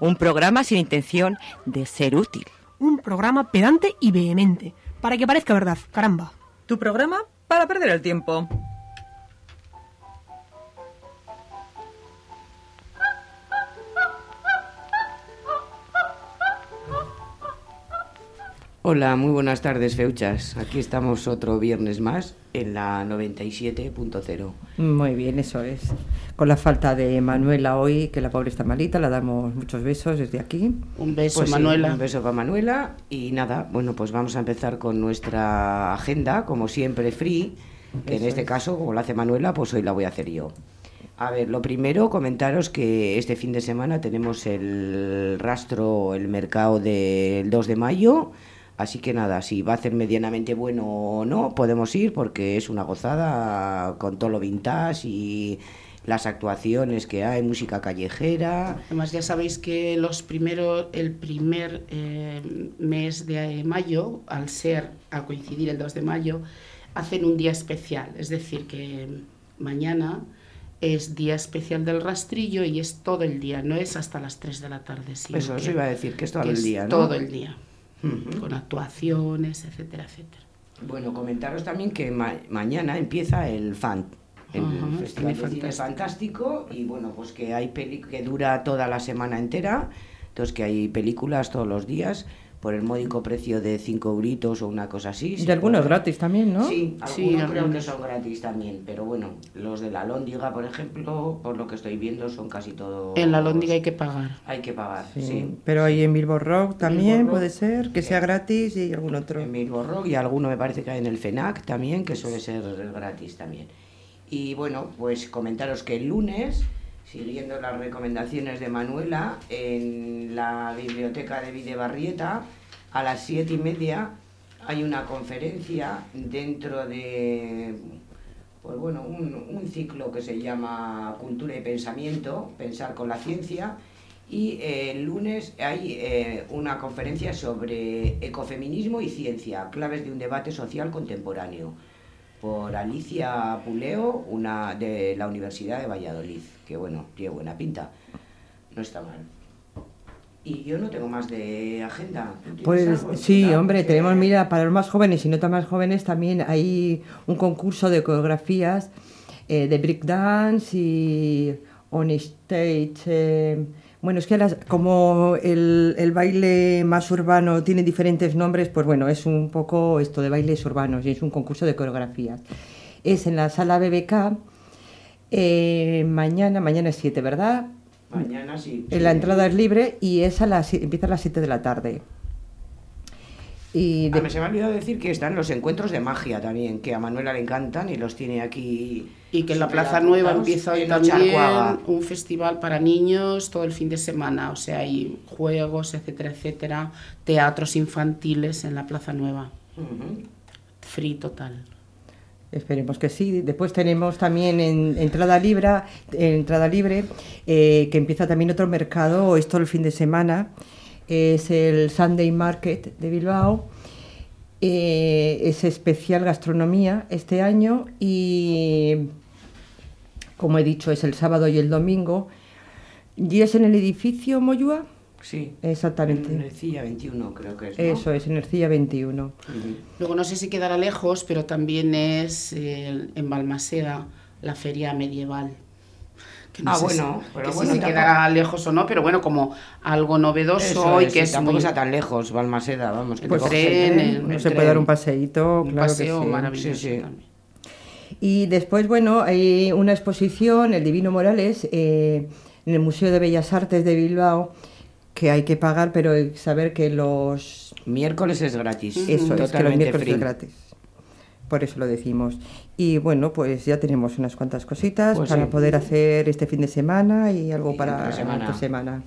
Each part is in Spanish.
Un programa sin intención de ser útil. Un programa pedante y vehemente, para que parezca verdad, caramba. Tu programa para perder el tiempo. Hola, muy buenas tardes, Feuchas. Aquí estamos otro viernes más en la 97.0. Muy bien, eso es. Con la falta de Manuela hoy, que la pobre está malita, la damos muchos besos desde aquí. Un beso, Pues sí, Manuela. un beso para Manuela. Y nada, bueno, pues vamos a empezar con nuestra agenda, como siempre, free. Que en este caso, como lo hace Manuela, pues hoy la voy a hacer yo. A ver, lo primero, comentaros que este fin de semana tenemos el rastro, el mercado del 2 de mayo. Así que nada, si va a ser medianamente bueno o no, podemos ir porque es una gozada con todo lo vintage y las actuaciones que hay, música callejera. Además, ya sabéis que los primeros, el primer eh, mes de mayo, al ser, al coincidir el 2 de mayo, hacen un día especial. Es decir, que mañana es día especial del rastrillo y es todo el día, no es hasta las 3 de la tarde. Sino Eso, eso iba a decir, que es todo que el es día, ¿no? Todo el día, Con actuaciones, etcétera, etcétera. Bueno, comentaros también que ma- mañana empieza el FAN, el Festival de Cine. Fantástico, y bueno, pues que hay peli que dura toda la semana entera, entonces que hay películas todos los días por el módico precio de 5 euritos o una cosa así. Y algunos puede- gratis también, ¿no? Sí, Sí, algunos creo que son gratis también, pero bueno, los de la Lóndiga, por ejemplo, por lo que estoy viendo, son casi todos... En la Lóndiga hay que pagar. Hay que pagar, Sí, sí. Pero ahí en Bilbo Rock también Bilbo Rock. puede ser, que sea gratis y algún otro. En Bilbo Rock y alguno me parece que hay en el FENAC también, que suele ser gratis también. Y bueno, pues comentaros que el lunes, siguiendo las recomendaciones de Manuela, en la biblioteca de Videbarrieta, a las siete y media hay una conferencia dentro de pues bueno, un, ciclo que se llama Cultura y Pensamiento, Pensar con la Ciencia, y eh, el lunes hay eh, una conferencia sobre ecofeminismo y ciencia, claves de un debate social contemporáneo, por Alicia Puleo, una de la Universidad de Valladolid, que bueno, tiene buena pinta, no está mal. Y yo no tengo más de agenda. ¿Tú tienes Pues sí, hombre, porque- tenemos, mira, para los más jóvenes y no tan más jóvenes también hay un concurso de coreografías eh, de breakdance y on stage. eh, bueno, es que las- como el, el baile más urbano tiene diferentes nombres, pues bueno, es un poco esto de bailes urbanos y es un concurso de coreografías. Es en la sala BBK, eh, mañana, mañana es 7, ¿verdad? Mañana sí. Eh, La entrada es libre y es a las, empieza a las 7 de la tarde. Y Ah, de- me se me ha olvidado decir que están los encuentros de magia también, que a Manuela le encantan y los tiene aquí. Y que en la Plaza Nueva empieza hoy en también un festival para niños todo el fin de semana. O sea, hay juegos, etcétera, etcétera, teatros infantiles en la Plaza Nueva. Free total. Esperemos que sí. Después tenemos también en entrada libre, entrada libre eh, que empieza también otro mercado, esto el fin de semana, es el Sunday Market de Bilbao. Eh, es especial gastronomía este año y, como he dicho, es el sábado y el domingo. ¿Y es en el edificio Moyúa? Sí. Exactamente. En Ercilla 21 creo que es. ¿no? Eso es, en Ercilla 21. Ujú. Luego no sé si quedará lejos, pero también es eh, en Balmaseda la feria medieval. Que Ah, sé bueno, si, pero que si bueno, se quedará lejos o no, pero bueno, como algo novedoso Eso y es, que es tampoco muy está tan lejos, Balmaseda, vamos. Que Pues te tren, el el se puede dar un paseíto, un claro paseo que sí. maravilloso Sí, sí. también. Y después, bueno, hay una exposición, El Divino Morales, eh, en el Museo de Bellas Artes de Bilbao, que hay que pagar, pero hay que saber que los... Miércoles es gratis. Eso es, que los Totalmente miércoles free. es gratis. Por eso lo decimos. Y bueno, pues ya tenemos unas cuantas cositas Pues para sí. poder hacer este fin de semana y algo Y para semana. semana.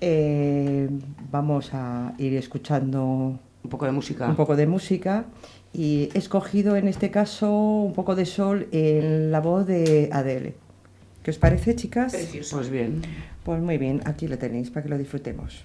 Eh, vamos a ir escuchando Un poco de música. un poco de música y he escogido en este caso un poco de sol en la voz de Adele. ¿Qué os parece, chicas? Precioso. Pues bien. Pues muy bien, aquí lo tenéis para que lo disfrutemos.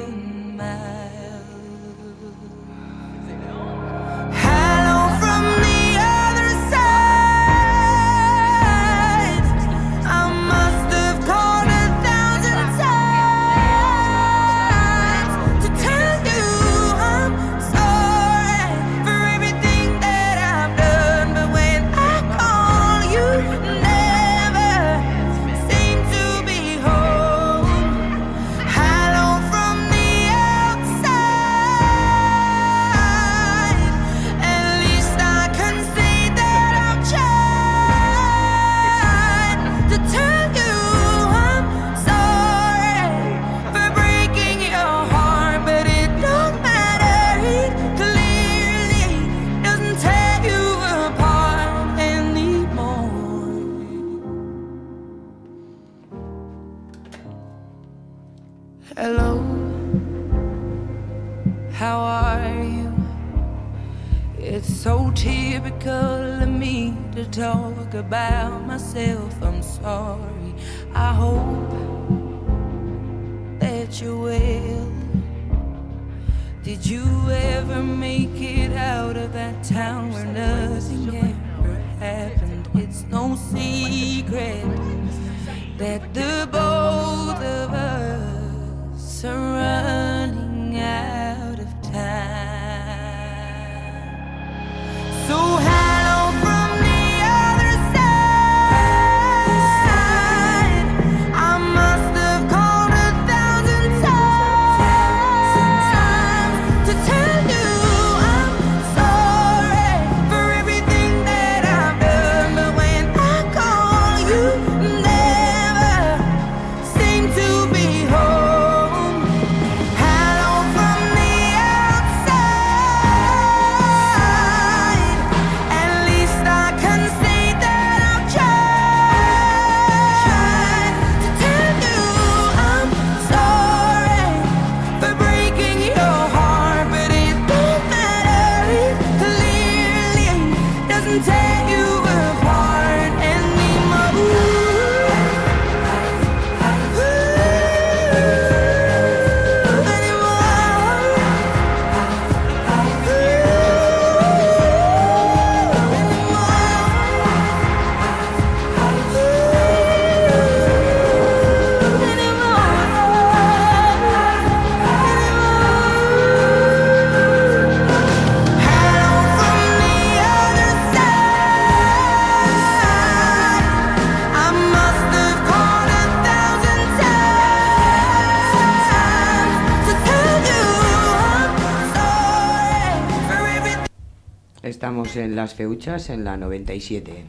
Las Feuchas en la 97.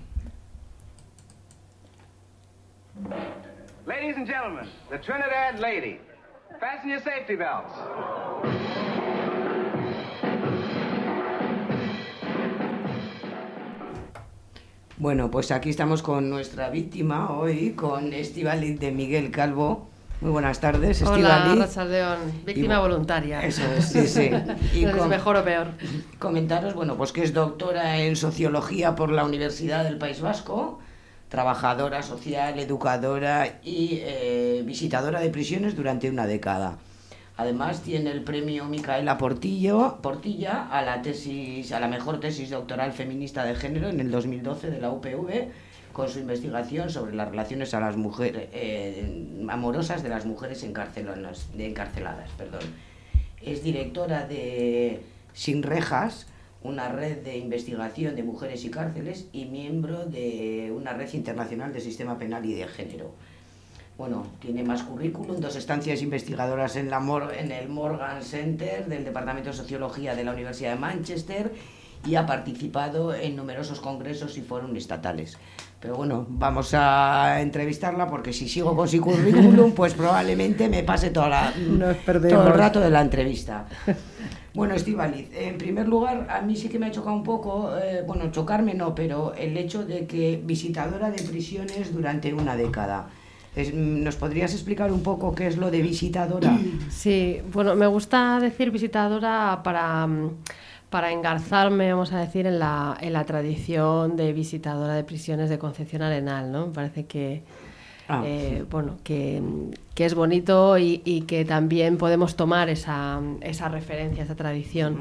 Ladies and gentlemen, the Trinidad Lady. Fasten your safety belts. Bueno, pues aquí estamos con nuestra víctima hoy, con Estivaliz de Miguel Calvo. Muy buenas tardes, Hola. Rachaldeón, víctima Y- voluntaria. Eso es, sí, sí. Y No es mejor o peor. Comentaros, bueno, pues que es doctora en Sociología por la Universidad del País Vasco, trabajadora social, educadora y eh, visitadora de prisiones durante una década. Además tiene el premio Micaela Portillo, Portilla a la tesis a la mejor tesis doctoral feminista de género en el 2012 de la UPV con su investigación sobre las relaciones a las mujeres eh, amorosas de las mujeres encarceladas. Es directora de Sin Rejas, una red de investigación de mujeres y cárceles y miembro de una red internacional de sistema penal y de género. Bueno, tiene más currículum, dos estancias investigadoras en, en el Morgan Center del Departamento de Sociología de la Universidad de Manchester y ha participado en numerosos congresos y foros estatales. Pero bueno, vamos a entrevistarla porque si sigo con su currículum, pues probablemente me pase toda la, Nos todo el rato de la entrevista. Bueno, Estivaliz, en primer lugar, a mí sí que me ha chocado un poco, eh, bueno, chocarme no, pero el hecho de que visitadora de prisiones durante una década. ¿Nos podrías explicar un poco qué es lo de visitadora? Sí, bueno, me gusta decir visitadora para, mm, para engarzarme, vamos a decir, en la, en la tradición de visitadora de prisiones de Concepción Arenal, ¿no? Me parece que, Ah. eh, bueno, que, que es bonito y, y que también podemos tomar esa, esa referencia, esa tradición.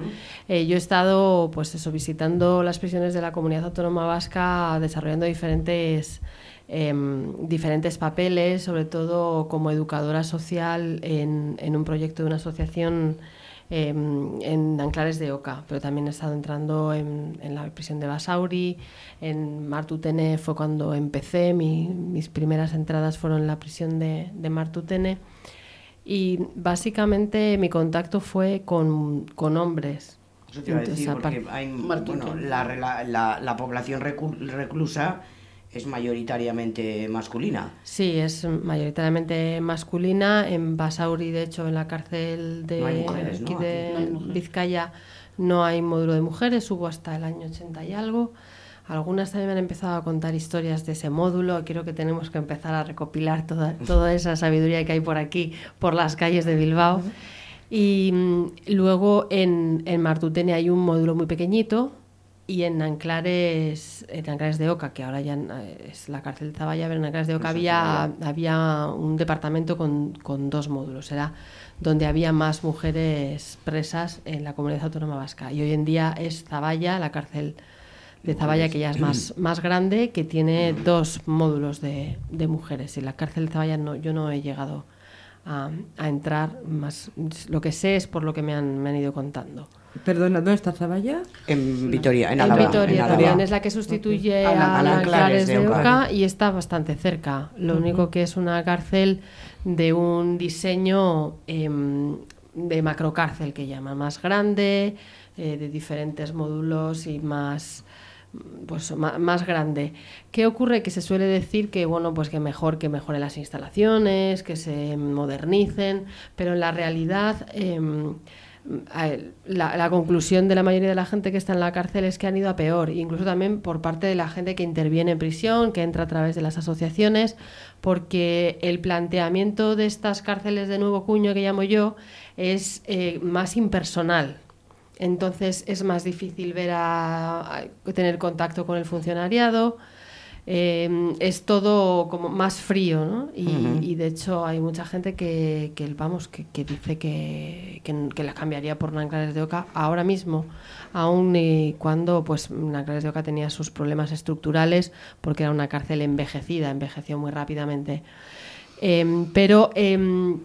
Eh, yo he estado, pues eso, visitando las prisiones de la Comunidad Autónoma Vasca, desarrollando diferentes em, diferentes papeles, sobre todo como educadora social en, en un proyecto de una asociación em, en Anclares de Oca, pero también he estado entrando en, en la prisión de Basauri, en Martutene fue cuando empecé, mi- mis primeras entradas fueron en la prisión de, de Martutene y básicamente mi contacto fue con, con hombres. Eso te iba a decir, porque hay, bueno, la, rela- la- la población reclusa es mayoritariamente masculina. Sí, es mayoritariamente masculina. En Basauri, de hecho, en la cárcel de, No mujeres, ¿no? de. Vizcaya no hay módulo de mujeres, hubo hasta el año 80 y algo. Algunas también me han empezado a contar historias de ese módulo. Creo que tenemos que empezar a recopilar toda, toda esa sabiduría que hay por aquí, por las calles de Bilbao. Y mm, luego en, en Martutene hay un módulo muy pequeñito y en Anclares, en Anclares de Oca, que ahora ya eh, es la cárcel de Zaballa, pero en Anclares de Oca había, había un departamento con, con dos módulos. Era donde había más mujeres presas en la comunidad autónoma vasca. Y hoy en día es Zaballa, la cárcel de Zaballa, que ya es más, más grande, que tiene dos módulos de, de mujeres. Y la cárcel de Zaballa no, yo no he llegado a, a entrar, más lo que sé es por lo que me han, me han ido contando. Perdona, ¿dónde está Zaballa? En Vitoria, en En Álava. Vitoria en Álava. también es la que sustituye a A la- la Anclares de Oca. Y está bastante cerca. Lo único que es una cárcel de un diseño em, de macrocárcel que llaman más grande, eh, de diferentes módulos y más pues ma- más grande. ¿Qué ocurre? Que se suele decir que bueno, pues que mejor que mejoren las instalaciones, que se modernicen, pero en la realidad em, la, la conclusión de la mayoría de la gente que está en la cárcel es que han ido a peor, incluso también por parte de la gente que interviene en prisión, que entra a través de las asociaciones, porque el planteamiento de estas cárceles de nuevo cuño que llamo yo es eh, más impersonal. Entonces es más difícil ver a, tener contacto con el funcionariado. Eh, es todo como más frío, ¿no? Y, de hecho hay mucha gente que, que, vamos, que, que dice que, que, la cambiaría por Nanclares de Oca ahora mismo, aun y cuando pues Nanclares de Oca tenía sus problemas estructurales porque era una cárcel envejecida, envejeció muy rápidamente. Em, pero em,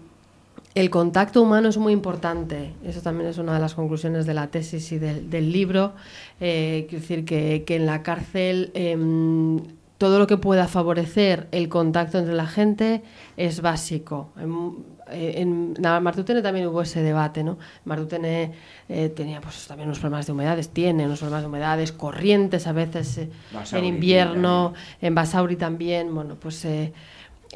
el contacto humano es muy importante. Eso también es una de las conclusiones de la tesis y del, del libro. Eh, quiero decir que, que en la cárcel em, todo lo que pueda favorecer el contacto entre la gente es básico. En, en Martutene también hubo ese debate, ¿no? Martutene eh, tenía pues también unos problemas de humedades, tiene unos problemas de humedades, corrientes a veces eh, en invierno, en Basauri también, bueno, pues eh,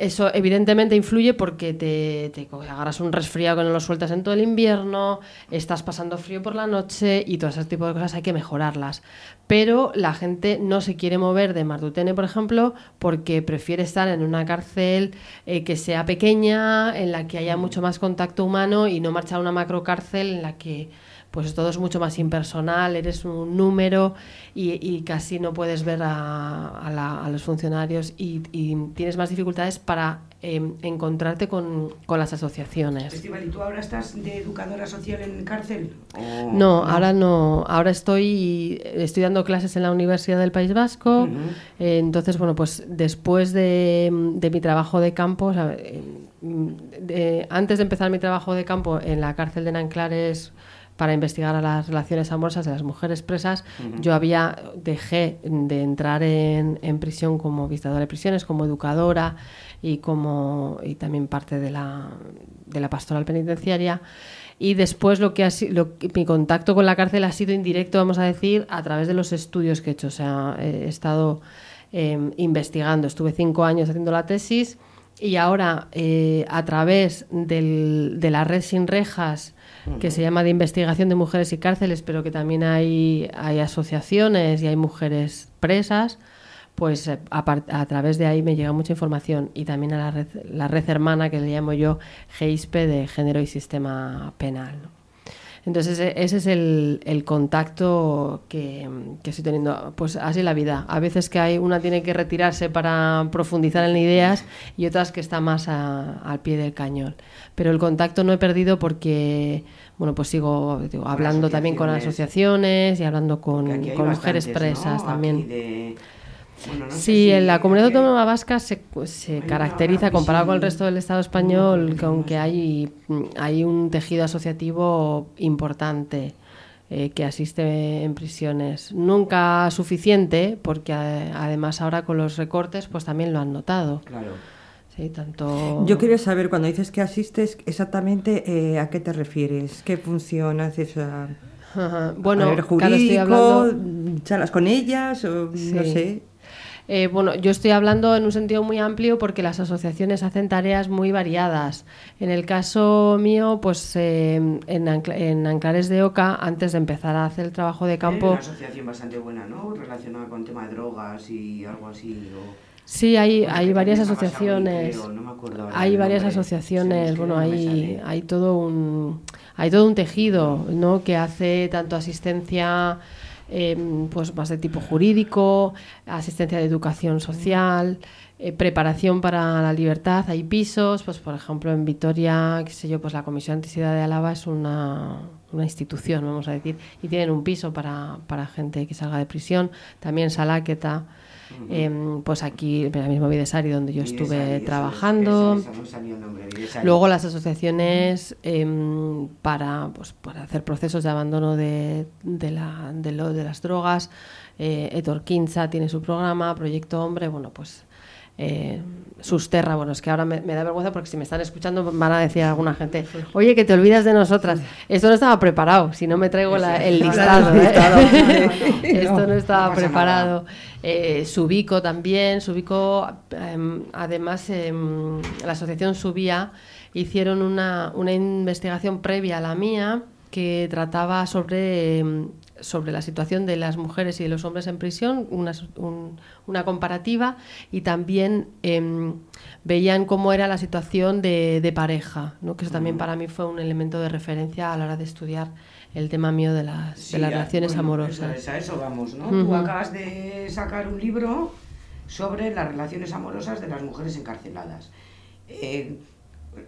eso evidentemente influye porque te, te agarras un resfriado que no lo sueltas en todo el invierno, estás pasando frío por la noche y todo ese tipo de cosas hay que mejorarlas. Pero la gente no se quiere mover de Martutene, por ejemplo, porque prefiere estar en una cárcel eh, que sea pequeña, en la que haya mucho más contacto humano y no marchar a una macrocárcel en la que pues todo es mucho más impersonal, eres un número y, y casi no puedes ver a, a, la, a los funcionarios y, y, tienes más dificultades para eh, encontrarte con, con, las asociaciones. Estival, ¿y tú ahora estás de educadora social en cárcel? ¿O... No, ahora no. Ahora estoy, estoy dando clases en la Universidad del País Vasco. Uh -huh. eh, entonces, bueno, pues después de, de mi trabajo de campo, o sea, de, antes de empezar mi trabajo de campo en la cárcel de Nanclares, para investigar a las relaciones amorosas de las mujeres presas, uh -huh. yo había dejé de entrar en, en, prisión como visitadora de prisiones, como educadora y como y también parte de la, de la pastoral penitenciaria. Y después lo que ha lo, mi contacto con la cárcel ha sido indirecto, vamos a decir, a través de los estudios que he hecho. O sea, he estado eh, investigando, estuve cinco años haciendo la tesis y ahora eh, a través del, de la red sin rejas que se llama de investigación de mujeres y cárceles, pero que también hay, hay asociaciones y hay mujeres presas, pues a, a, través de ahí me llega mucha información y también a la red, la red hermana que le llamo yo GEISPE de Género y Sistema Penal. Entonces ese es el, el contacto que, que, estoy teniendo. Pues así la vida. A veces que hay una tiene que retirarse para profundizar en ideas y otras que está más a, al pie del cañón. Pero el contacto no he perdido porque bueno pues sigo digo, hablando también con asociaciones y hablando con, con mujeres presas ¿no? también. De... Bueno, no sí, si en la comunidad autónoma vasca se, se caracteriza, comparado con el resto del Estado español, con que hay, hay un tejido asociativo importante eh, que asiste en prisiones. Nunca suficiente, porque además ahora con los recortes pues también lo han notado. Claro. Sí, tanto... Yo quería saber, cuando dices que asistes, exactamente eh, a qué te refieres, qué función haces. A... Ajá. Bueno, a ver, jurídico, claro, hablando... charlas con ellas, o sí. no sé. Eh, bueno, yo estoy hablando en un sentido muy amplio porque las asociaciones hacen tareas muy variadas. En el caso mío, pues eh, en, Ancla en, Anclares de Oca, antes de empezar a hacer el trabajo de campo... Hay una asociación bastante buena, ¿no? Relacionada con el tema de drogas y algo así. O... Sí, hay, hay varias asociaciones. Creo, no hay varias asociaciones. Bueno, hay, hay todo un hay todo un tejido, ¿no? Que hace tanto asistencia eh, pues más de tipo jurídico, asistencia de educación social, eh, preparación para la libertad. Hay pisos, pues por ejemplo en Vitoria, qué sé yo, pues la Comisión Anticidad de Álava es una, una institución, vamos a decir, y tienen un piso para, para gente que salga de prisión. También Salaqueta. Uh -huh. eh, pues aquí, en el mismo Videsari, donde yo estuve trabajando. Esa, esa, esa nombre, Luego las asociaciones eh, para, pues, para hacer procesos de abandono de, de, la, de, lo, de las drogas. Eh, Etor Quinza tiene su programa, Proyecto Hombre, bueno, pues eh, Susterra, bueno, es que ahora me, me, da vergüenza porque si me están escuchando van a decir a alguna gente, oye, que te olvidas de nosotras. Esto no estaba preparado, si no me traigo la, el listado. ¿eh? Esto no estaba no preparado. Eh, Subico también, Subico, eh, además, eh, la asociación Subía hicieron una, una investigación previa a la mía que trataba sobre sobre la situación de las mujeres y de los hombres en prisión, una, un, una comparativa, y también eh, veían cómo era la situación de, de pareja, ¿no? que eso también para mí fue un elemento de referencia a la hora de estudiar el tema mío de las, sí, de las relaciones bueno, amorosas. Eso, a eso vamos, ¿no? Uh -huh. Tú acabas de sacar un libro sobre las relaciones amorosas de las mujeres encarceladas. Eh,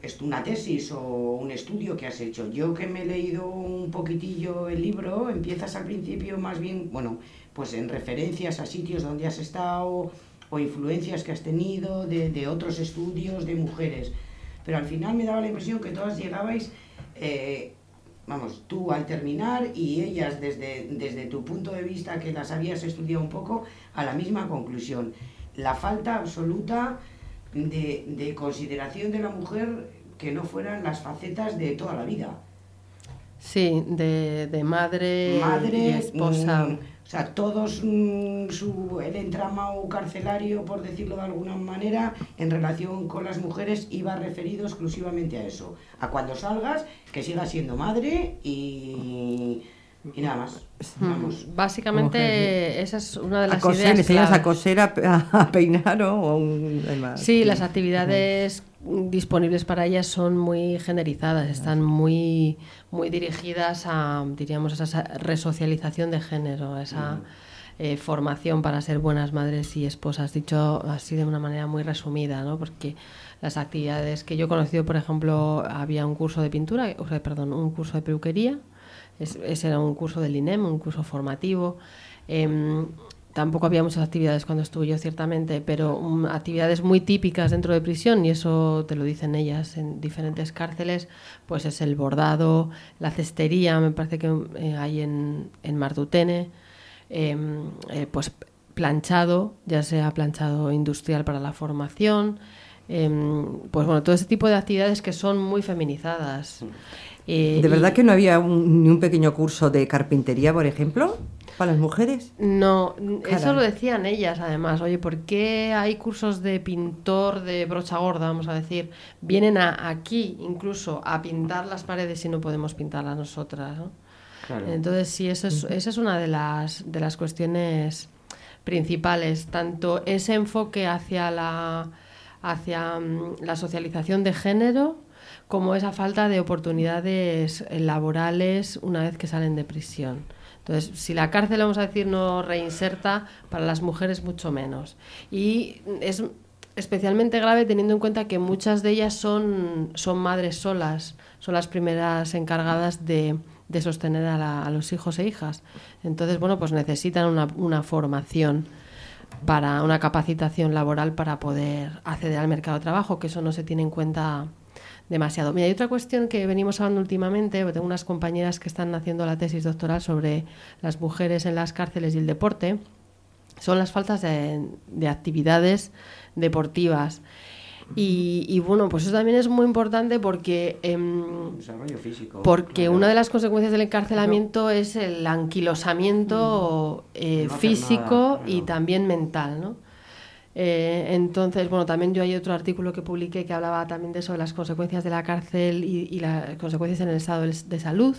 es una tesis o un estudio que has hecho. Yo que me he leído un poquitillo el libro, empiezas al principio más bien, bueno, pues en referencias a sitios donde has estado o influencias que has tenido de, de otros estudios de mujeres. Pero al final me daba la impresión que todas llegabais, eh, vamos, tú al terminar y ellas desde, desde tu punto de vista que las habías estudiado un poco, a la misma conclusión la falta absoluta de, de consideración de la mujer que no fueran las facetas de toda la vida. Sí, de, de madre, Madre, y esposa. mm, o sea, todos mm, su, el entramado carcelario, por decirlo de alguna manera, en relación con las mujeres iba referido exclusivamente a eso. A cuando salgas, que sigas siendo madre y, y nada más. Vamos. Mm, Básicamente, Mujer, esa es una de A las coser, ideas. enseñas a coser, a, a peinar o, o un-. Sí, las actividades disponibles para ellas son muy generizadas, están muy, muy dirigidas a, diríamos, a esa resocialización de género, a esa eh, formación para ser buenas madres y esposas, dicho así de una manera muy resumida, ¿no? Porque las actividades que yo he conocido, por ejemplo, había un curso de pintura, o sea, perdón, un curso de peluquería, es- ese era un curso del INEM, un curso formativo. Em, tampoco había muchas actividades cuando estuve yo, ciertamente, pero mm, actividades muy típicas dentro de prisión, y eso te lo dicen ellas en diferentes cárceles, pues es el bordado, la cestería, me parece que eh, hay en, en Martutene, em, eh, pues planchado, ya sea planchado industrial para la formación, em, pues bueno, todo ese tipo de actividades que son muy feminizadas. Eh, ¿De y- verdad que no había un- ni un pequeño curso de carpintería, por ejemplo, para las mujeres? No, eso lo decían ellas además. Oye, ¿por qué hay cursos de pintor de brocha gorda, vamos a decir? Vienen a, aquí incluso a pintar las paredes y no podemos pintarlas nosotras, ¿no? Claro. Entonces sí, eso es, esa es una de las, de las cuestiones principales, tanto ese enfoque hacia la, hacia mm, la socialización de género como esa falta de oportunidades laborales una vez que salen de prisión. Entonces, si la cárcel, vamos a decir, no reinserta, para las mujeres mucho menos. Y es especialmente grave teniendo en cuenta que muchas de ellas son, son madres solas, son las primeras encargadas de, de sostener a, la- a los hijos e hijas. Entonces, bueno, pues necesitan una, una formación para una capacitación laboral para poder acceder al mercado de trabajo, que eso no se tiene en cuenta demasiado. Mira, hay otra cuestión que venimos hablando últimamente, tengo unas compañeras que están haciendo la tesis doctoral sobre las mujeres en las cárceles y el deporte, son las faltas de, de actividades deportivas. Y, y, bueno, pues eso también es muy importante porque... em, Desarrollo físico. porque claro. una de las consecuencias del encarcelamiento es el anquilosamiento eh, No hacer físico nada, y también mental, ¿no? Eh, entonces, bueno, también yo hay otro artículo que publiqué que hablaba también de eso, las consecuencias de la cárcel y, y las consecuencias en el estado de salud.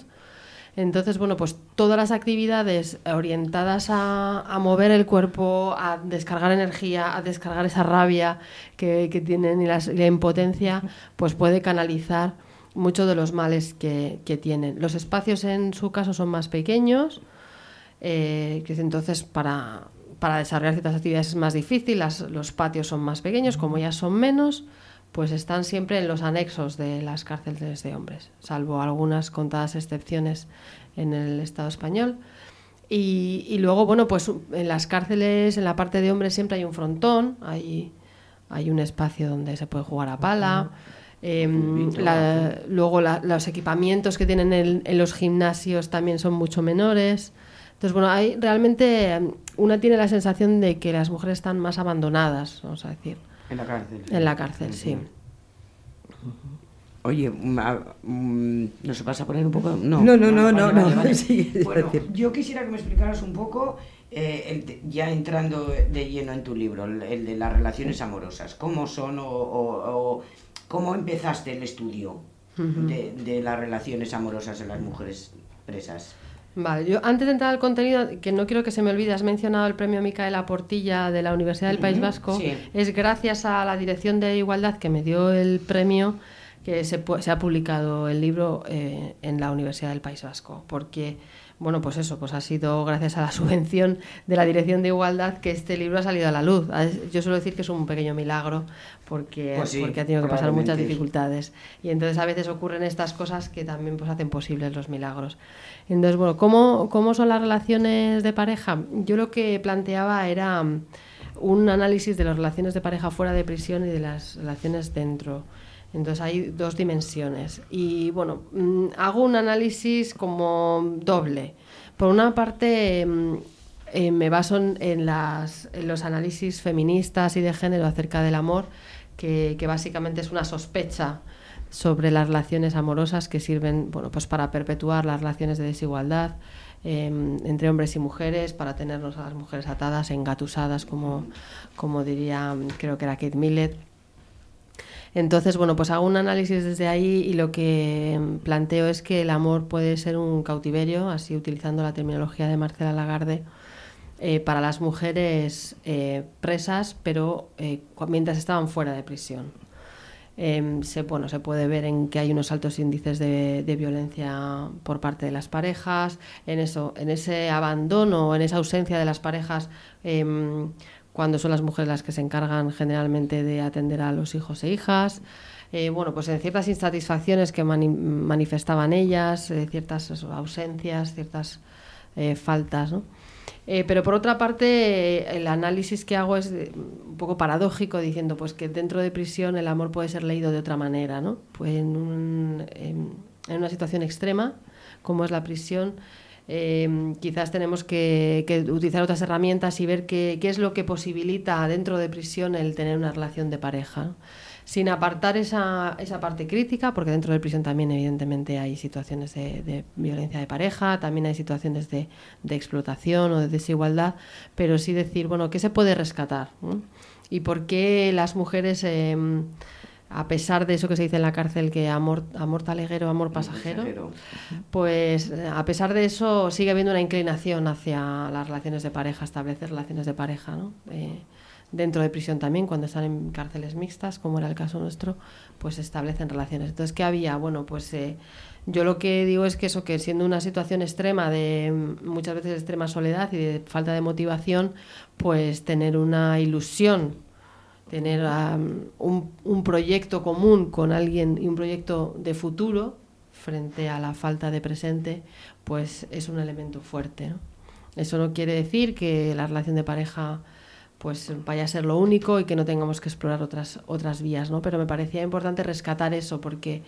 Entonces, bueno, pues todas las actividades orientadas a, mover el cuerpo, a descargar energía, a descargar esa rabia que, tienen y, la impotencia, pues puede canalizar muchos de los males que, tienen. Los espacios en su caso son más pequeños, eh, entonces para, para desarrollar ciertas actividades es más difícil, las- los patios son más pequeños, como ya son menos, pues están siempre en los anexos de las cárceles de hombres, salvo algunas contadas excepciones en el Estado español. Y, y luego, bueno, pues en las cárceles, en la parte de hombres siempre hay un frontón, hay, hay un espacio donde se puede jugar a pala. em, la- luego la- los equipamientos que tienen en, en los gimnasios también son mucho menores. Entonces, bueno, hay realmente una tiene la sensación de que las mujeres están más abandonadas, vamos a decir, En la cárcel. en la cárcel, sí. Oye, mm, ah, mm, ¿no se pasa a poner un poco? No, No, no, no, no, vale, no. vale. Sí, iba a Bueno, yo quisiera que me explicaras un poco, eh, el ya entrando de lleno en tu libro, el, el de las relaciones amorosas. ¿Cómo son o, o- o cómo empezaste el estudio de, de las relaciones amorosas en las mujeres presas? Vale, yo antes de entrar al contenido, que no quiero que se me olvide, has mencionado el premio Micaela Portilla de la Universidad del País Vasco. sí. Es gracias a la Dirección de Igualdad que me dio el premio que se, se ha publicado el libro eh, en la Universidad del País Vasco. Porque, bueno, pues eso, pues ha sido gracias a la subvención de la Dirección de Igualdad que este libro ha salido a la luz. A- Yo suelo decir que es un pequeño milagro porque, Pues sí, porque ha tenido que pasar muchas dificultades. Y entonces a veces ocurren estas cosas que también pues hacen posibles los milagros. Entonces, bueno, ¿cómo, cómo son las relaciones de pareja? Yo lo que planteaba era mm, un análisis de las relaciones de pareja fuera de prisión y de las relaciones dentro. Entonces hay dos dimensiones. Y bueno, mm, hago un análisis como doble. Por una parte, mm, eh, me baso en, los análisis feministas y de género acerca del amor, que, que básicamente es una sospecha sobre las relaciones amorosas que sirven bueno, pues para perpetuar las relaciones de desigualdad eh, entre hombres y mujeres, para tenernos a las mujeres atadas, engatusadas, como, como diría, creo que era Kate Millett. Entonces, bueno, pues hago un análisis desde ahí y lo que planteo es que el amor puede ser un cautiverio, así utilizando la terminología de Marcela Lagarde, eh, para las mujeres eh, presas, pero eh, mientras estaban fuera de prisión. Em, se, bueno, se puede ver en que hay unos altos índices de, de violencia por parte de las parejas, en eso, en ese abandono, en esa ausencia de las parejas, em, cuando son las mujeres las que se encargan generalmente de atender a los hijos e hijas. Eh, bueno, pues en ciertas insatisfacciones que mani- manifestaban ellas, eh, ciertas ausencias, ciertas eh, faltas, ¿no? Pero por otra parte, el análisis que hago es un poco paradójico, diciendo pues que dentro de prisión el amor puede ser leído de otra manera, ¿no? Pues en una situación extrema, como es la prisión, eh, quizás tenemos que, utilizar otras herramientas y ver qué, es lo que posibilita dentro de prisión el tener una relación de pareja. Sin apartar esa, esa parte crítica, porque dentro de prisión también evidentemente hay situaciones de, violencia de pareja, también hay situaciones de, explotación o de desigualdad, pero sí decir, bueno, ¿qué se puede rescatar? ¿Y por qué las mujeres... eh, a pesar de eso que se dice en la cárcel, que amor, amor taleguero, amor pasajero, pues eh, a pesar de eso sigue habiendo una inclinación hacia las relaciones de pareja, establecer relaciones de pareja, ¿no? Eh, dentro de prisión también, cuando están en cárceles mixtas, como era el caso nuestro, pues establecen relaciones. Entonces, ¿qué había? Bueno, pues eh, yo lo que digo es que eso, que siendo una situación extrema de mm, muchas veces extrema soledad y de falta de motivación, pues tener una ilusión tener um, un, proyecto común con alguien y un proyecto de futuro frente a la falta de presente, pues es un elemento fuerte. Eso no quiere decir que la relación de pareja pues vaya a ser lo único y que no tengamos que explorar otras, otras vías, ¿no? Pero me parecía importante rescatar eso porque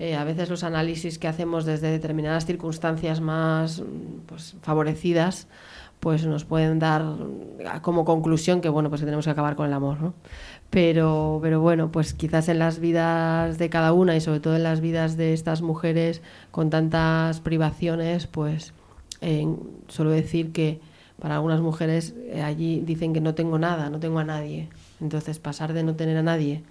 eh, a veces los análisis que hacemos desde determinadas circunstancias más pues, favorecidas pues nos pueden dar como conclusión que bueno pues que tenemos que acabar con el amor ¿no? pero pero bueno pues quizás en las vidas de cada una y sobre todo en las vidas de estas mujeres con tantas privaciones pues eh, suelo decir que para algunas mujeres eh, allí dicen que no tengo nada no tengo a nadie entonces pasar de no tener a nadie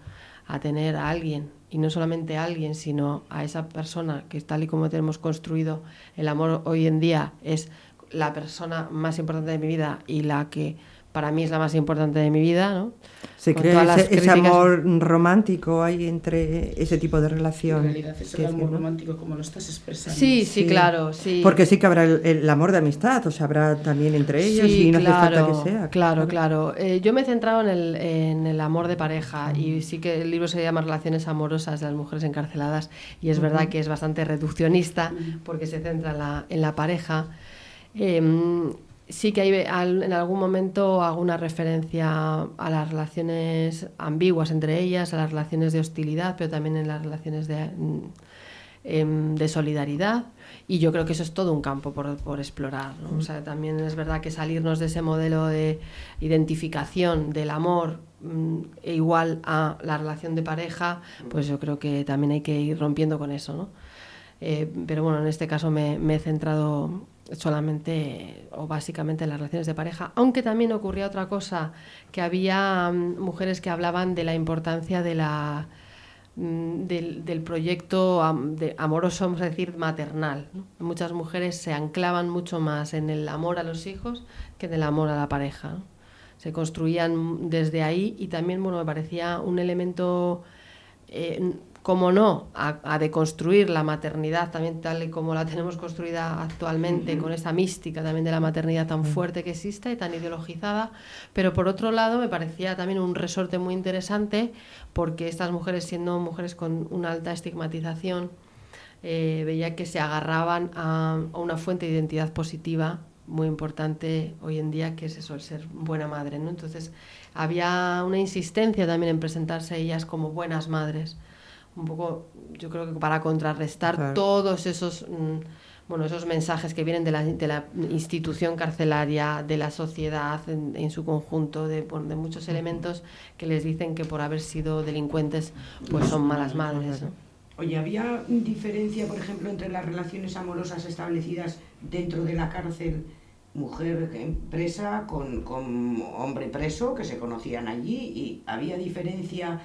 a tener a alguien y no solamente a alguien sino a esa persona que tal y como tenemos construido el amor hoy en día es la persona más importante de mi vida y la que para mí es la más importante de mi vida, ¿no? Se Con crea ese, ese amor romántico ahí entre ese tipo de relación. En realidad es el amor romántico como lo estás expresando. Sí, sí, claro, sí. Porque sí que habrá el, el amor de amistad, o sea, habrá también entre ellos Sí, y no hace falta claro, que sea. Claro, claro. Eh, yo me he centrado en el, en el amor de pareja y sí que el libro se llama Relaciones amorosas de las mujeres encarceladas y es verdad Ujú. que es bastante reduccionista porque se centra en la, en la pareja. Em, sí que hay, al- en algún momento hago una referencia a las relaciones ambiguas entre ellas, a las relaciones de hostilidad, pero también en las relaciones de, mm, em, de solidaridad. Y yo creo que eso es todo un campo por, por explorar. ¿no? O sea, también es verdad que salirnos de ese modelo de identificación del amor mm, e igual a la relación de pareja, pues yo creo que también hay que ir rompiendo con eso. ¿no? Eh, pero bueno, en este caso me he centrado solamente o básicamente en las relaciones de pareja, aunque también ocurría otra cosa, que había mm, mujeres que hablaban de la importancia de la mm, del, proyecto amoroso, vamos a decir, maternal. Muchas mujeres se anclaban mucho más en el amor a los hijos que en el amor a la pareja. Se construían desde ahí y también, bueno, me parecía un elemento eh, como no, a, a deconstruir la maternidad también tal y como la tenemos construida actualmente, con esa mística también de la maternidad tan fuerte que existe y tan ideologizada, pero por otro lado me parecía también un resorte muy interesante porque estas mujeres, siendo mujeres con una alta estigmatización, eh, veía que se agarraban a, a una fuente de identidad positiva muy importante hoy en día, que es eso, el ser buena madre. ¿no? Entonces, había una insistencia también en presentarse ellas como buenas madres, un poco, yo creo que para contrarrestar Claro. todos esos mm, bueno, esos mensajes que vienen de la, de la institución carcelaria, de la sociedad en, en su conjunto, de, bueno, de muchos elementos que les dicen que por haber sido delincuentes pues son malas madres. ¿no? Oye, ¿había diferencia, por ejemplo, entre las relaciones amorosas establecidas dentro de la cárcel, mujer presa con, con hombre preso, que se conocían allí, y había diferencia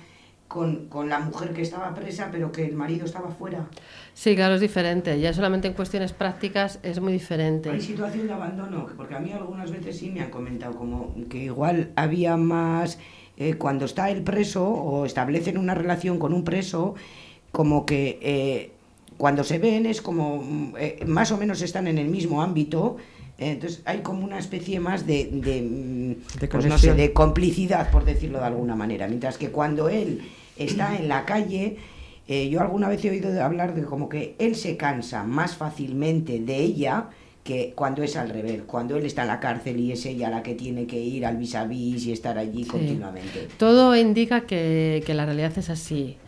con, con, la mujer que estaba presa, pero que el marido estaba fuera? Sí, claro, es diferente. Ya solamente en cuestiones prácticas es muy diferente. ¿Hay situación de abandono? Porque a mí algunas veces sí me han comentado como que igual había más... Eh, cuando está el preso o establecen una relación con un preso, como que eh, cuando se ven es como eh, más o menos están en el mismo ámbito, eh, entonces hay como una especie más de, de, De pues no sé, de complicidad, por decirlo de alguna manera, mientras que cuando él está en la calle, eh, yo alguna vez he oído de hablar de como que él se cansa más fácilmente de ella que cuando es al revés, cuando él está en la cárcel y es ella la que tiene que ir al vis a vis y estar allí Sí. continuamente. Todo indica que, que la realidad es así.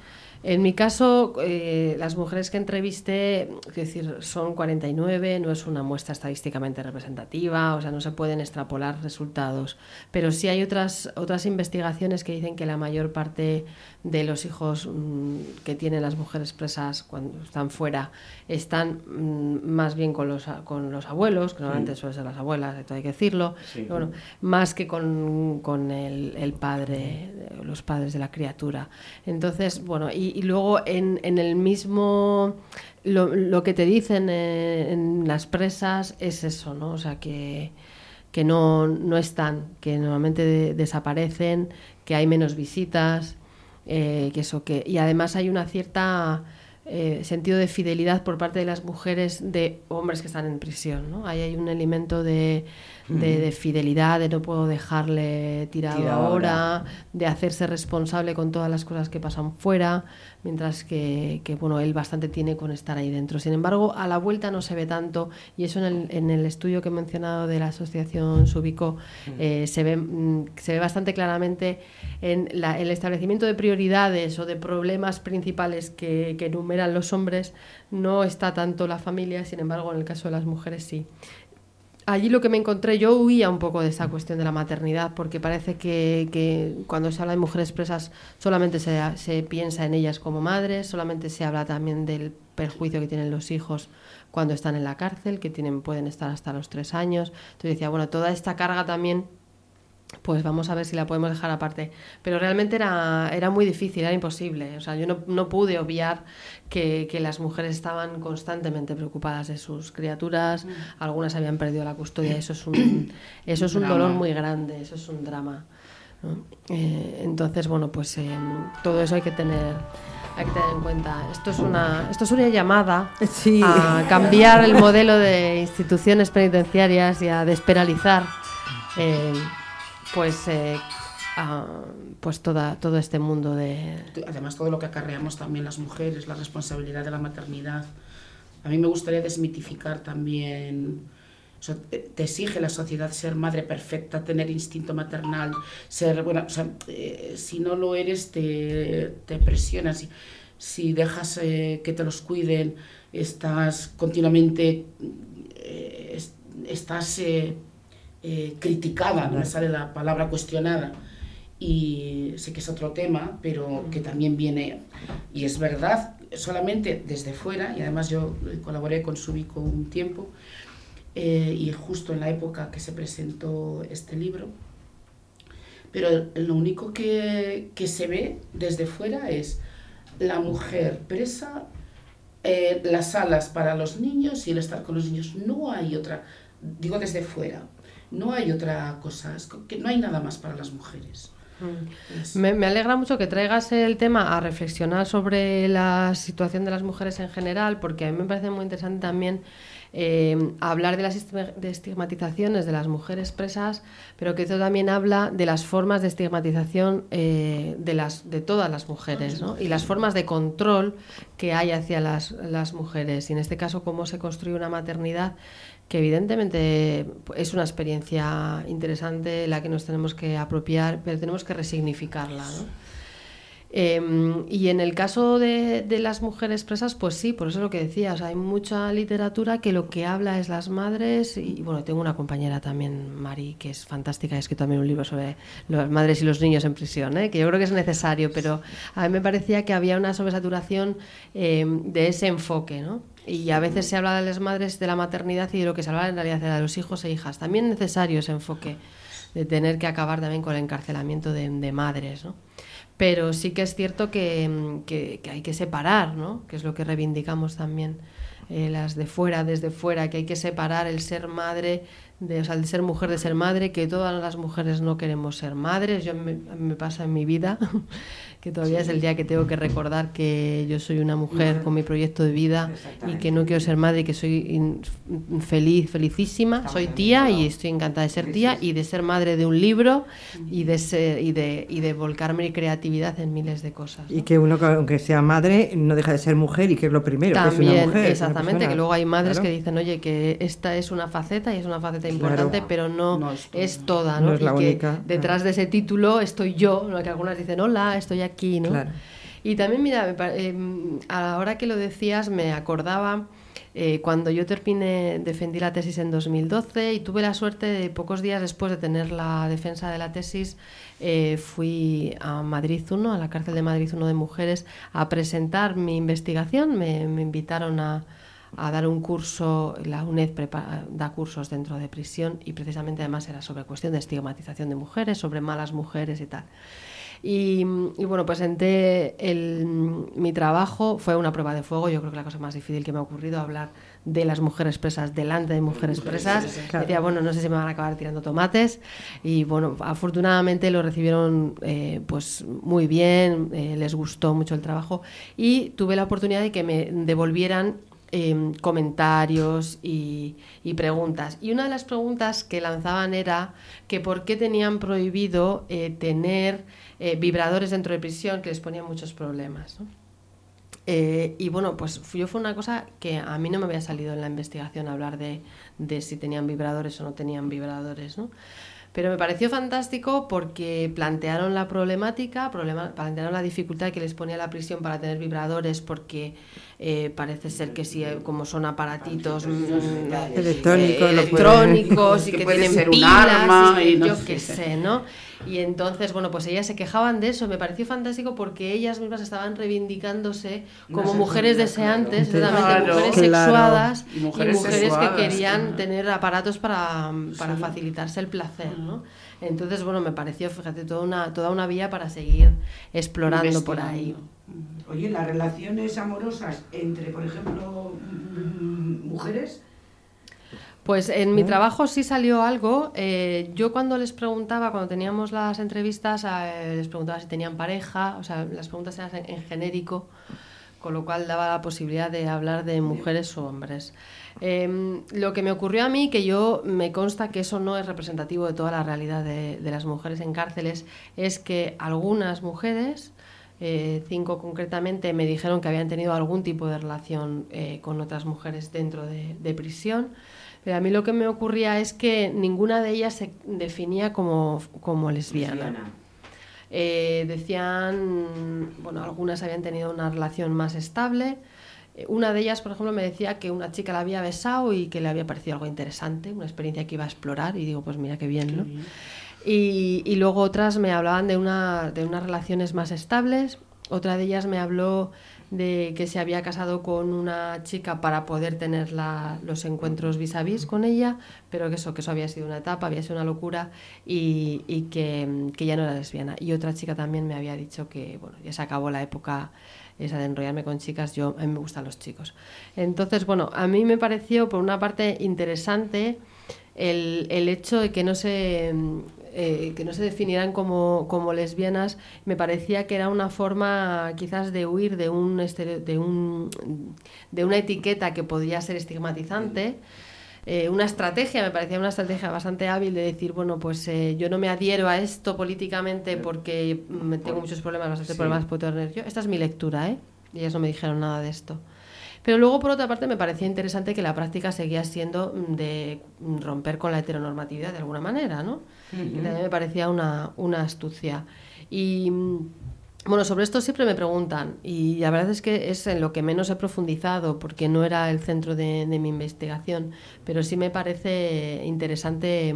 En mi caso, eh, las mujeres que entrevisté, es decir, son 49, no es una muestra estadísticamente representativa, o sea, no se pueden extrapolar resultados. Pero sí hay otras, otras investigaciones que dicen que la mayor parte de los hijos mm, que tienen las mujeres presas cuando están fuera están mm, más bien con los, con los abuelos, que normalmente suelen ser las abuelas, esto hay que decirlo, Sí. bueno, más que con, con el, el padre, los padres de la criatura. Entonces, bueno, y, y luego en, en el mismo, lo, lo que te dicen eh, en las presas es eso, ¿no? O sea, que, que no, no están, que normalmente de- desaparecen, que hay menos visitas, eh, que eso que... Y además hay una cierta... eh, sentido de fidelidad por parte de las mujeres de hombres que están en prisión, ¿no? Ahí hay un elemento de, de, de fidelidad, de no puedo dejarle tirado Tirado ahora, ahora. de hacerse responsable con todas las cosas que pasan fuera, mientras que, que, bueno, él bastante tiene con estar ahí dentro. Sin embargo, a la vuelta no se ve tanto, y eso en el, en el estudio que he mencionado de la asociación Subico eh, se, ve, mm, se ve bastante claramente en la- el establecimiento de prioridades o de problemas principales que, que enumeran los hombres, no está tanto la familia, sin embargo, en el caso de las mujeres sí. Allí lo que me encontré, yo huía un poco de esa cuestión de la maternidad, porque parece que, que cuando se habla de mujeres presas solamente se, se piensa en ellas como madres, solamente se habla también del perjuicio que tienen los hijos cuando están en la cárcel, que tienen, pueden estar hasta los tres años. Entonces decía, bueno, toda esta carga también pues vamos a ver si la podemos dejar aparte. Pero realmente era, era muy difícil, era imposible. O sea, yo no, no pude obviar que, que las mujeres estaban constantemente preocupadas de sus criaturas, algunas habían perdido la custodia, eso es un, eso es un Drama. dolor muy grande, eso es un drama. ¿no? Eh, entonces, bueno, pues eh, todo eso hay que tener hay que tener en cuenta. Esto es una, esto es una llamada Sí. a cambiar el modelo de instituciones penitenciarias y a despenalizar eh, pues eh, a- pues toda, todo este mundo de Además, todo lo que acarreamos también las mujeres, la responsabilidad de la maternidad. A mí me gustaría desmitificar también. te exige la sociedad ser madre perfecta, tener instinto maternal, ser bueno. O sea, eh, si no lo eres, te, te presionas. Si, si dejas eh, que te los cuiden, estás continuamente. es- estás eh, eh, criticada, no me sale la palabra cuestionada y sé que es otro tema, pero que también viene, y es verdad, solamente desde fuera, y además yo colaboré con Subico un tiempo, eh, y justo en la época que se presentó este libro, pero lo único que, que se ve desde fuera es la mujer presa, eh, las salas para los niños y el estar con los niños. No hay otra, digo desde fuera, no hay otra cosa, es que no hay nada más para las mujeres. Es- Me, me alegra mucho que traigas el tema a reflexionar sobre la situación de las mujeres en general, porque a mí me parece muy interesante también eh, hablar de las estigmatizaciones de las mujeres presas, pero que esto también habla de las formas de estigmatización eh, de, las, de todas las mujeres ¿no? y las formas de control que hay hacia las, las mujeres. Y en este caso, cómo se construye una maternidad que evidentemente es una experiencia interesante la que nos tenemos que apropiar, pero tenemos que resignificarla. Em, y en el caso de, de, las mujeres presas, pues sí, por eso es lo que decías, hay mucha literatura que lo que habla es las madres, y bueno, tengo una compañera también, Mari, que es fantástica, ha escrito también un libro sobre las madres y los niños en prisión, ¿eh? que yo creo que es necesario, pero a mí me parecía que había una sobresaturación eh, de ese enfoque, ¿no? Y a veces se habla de las madres de la maternidad y de lo que se habla en realidad de los hijos e hijas. También es necesario ese enfoque de tener que acabar también con el encarcelamiento de, de madres, ¿no? pero sí que es cierto que, que, que, hay que separar, ¿no? que es lo que reivindicamos también eh, las de fuera, desde fuera, que hay que separar el ser madre, de, o sea, el ser mujer de ser madre, que todas las mujeres no queremos ser madres, yo me, me pasa en mi vida que todavía sí. es el día que tengo que recordar que yo soy una mujer con mi proyecto de vida y que no quiero ser madre y que soy feliz, felicísima. Soy tía y estoy encantada de ser tía y de ser madre de un libro y de ser, y de, y de volcar mi creatividad en miles de cosas. ¿no? Y que uno, aunque sea madre, no deja de ser mujer y que es lo primero. También, que es una mujer, exactamente, que luego hay madres claro. que dicen, oye, que esta es una faceta y es una faceta importante, claro. pero no, no es, es, toda, ¿no? no es la y única, que detrás de ese título estoy yo, que algunas dicen, hola, estoy aquí ¿no? Claro. Y también, mira, eh, a la hora que lo decías, me acordaba eh, cuando yo terminé, defendí la tesis en 2012 y tuve la suerte de pocos días después de tener la defensa de la tesis, eh, fui a Madrid 1, a la cárcel de Madrid 1 de mujeres, a presentar mi investigación. Me, me invitaron a, a dar un curso, la UNED prepara, da cursos dentro de prisión y precisamente además era sobre cuestión de estigmatización de mujeres, sobre malas mujeres y tal. Y, y, bueno, presenté el, mi trabajo, fue una prueba de fuego, yo creo que la cosa más difícil que me ha ocurrido, hablar de las mujeres presas delante de mujeres presas. Claro. Decía, bueno, no sé si me van a acabar tirando tomates. Y bueno, afortunadamente lo recibieron eh, pues muy bien, eh, les gustó mucho el trabajo y tuve la oportunidad de que me devolvieran eh, comentarios y, preguntas. Y una de las preguntas que lanzaban era que por qué tenían prohibido eh, tener eh, vibradores dentro de prisión que les ponían muchos problemas. Eh, y bueno, pues yo fue una cosa que a mí no me había salido en la investigación hablar de, si tenían vibradores o no tenían vibradores. Pero me pareció fantástico porque plantearon la problemática, problema, plantearon la dificultad que les ponía la prisión para tener vibradores porque eh, parece ser que si como son aparatitos mm, eh, electrónicos y que, que tienen ser pilas un arma y, y no yo qué. sé, ¿no? Y entonces, bueno, pues ellas se quejaban de eso. Me pareció fantástico porque ellas mismas estaban reivindicándose como No, mujeres deseantes, Claro, exactamente, mujeres claro. sexuadas Y y mujeres sexuadas, que querían claro. tener aparatos para, para Sí. facilitarse el placer, ¿no? Entonces, bueno, me pareció, fíjate, toda una, toda una vía para seguir explorando por ahí. Oye, las relaciones amorosas entre, por ejemplo, mujeres. Pues en mi trabajo sí salió algo. Eh, yo cuando les preguntaba, cuando teníamos las entrevistas, eh, les preguntaba si tenían pareja, o sea, las preguntas eran en, en genérico, con lo cual daba la posibilidad de hablar de mujeres o hombres. Eh, lo que me ocurrió a mí, que yo me consta que eso no es representativo de toda la realidad de, de las mujeres en cárceles, es que algunas mujeres, eh, cinco concretamente, me dijeron que habían tenido algún tipo de relación eh, con otras mujeres dentro de, de prisión. Pero a mí lo que me ocurría es que ninguna de ellas se definía como, como lesbiana. lesbiana. Eh, decían, bueno, algunas habían tenido una relación más estable. Eh, Una de ellas, por ejemplo, me decía que una chica la había besado y que le había parecido algo interesante, una experiencia que iba a explorar. Y digo, pues mira qué bien, ¿no? Y, y luego otras me hablaban de, una, de unas relaciones más estables. Otra de ellas me habló de que se había casado con una chica para poder tener la- los encuentros vis a vis con ella, pero que eso, que eso había sido una etapa, había sido una locura y, y que, que ya no era lesbiana. Y otra chica también me había dicho que bueno, ya se acabó la época esa de enrollarme con chicas, yo a mí me gustan los chicos. Entonces, bueno, a mí me pareció por una parte interesante el, el hecho de que no se eh, que no se definieran como, como lesbianas me parecía que era una forma quizás de huir de un de un de una etiqueta que podría ser estigmatizante eh, una estrategia, me parecía una estrategia bastante hábil de decir, bueno, pues eh, yo no me adhiero a esto políticamente porque tengo muchos problemas, bastantes Sí. problemas puedo tener yo. Esta es mi lectura, ¿eh? Y ellas no me dijeron nada de esto. Pero luego, por otra parte, me parecía interesante que la práctica seguía siendo mm, de mm, romper con la heteronormatividad de alguna manera, ¿no? Y también me parecía una, una astucia. Y, mm, Bueno, sobre esto siempre me preguntan y la verdad es que es en lo que menos he profundizado porque no era el centro de, de mi investigación, pero sí me parece interesante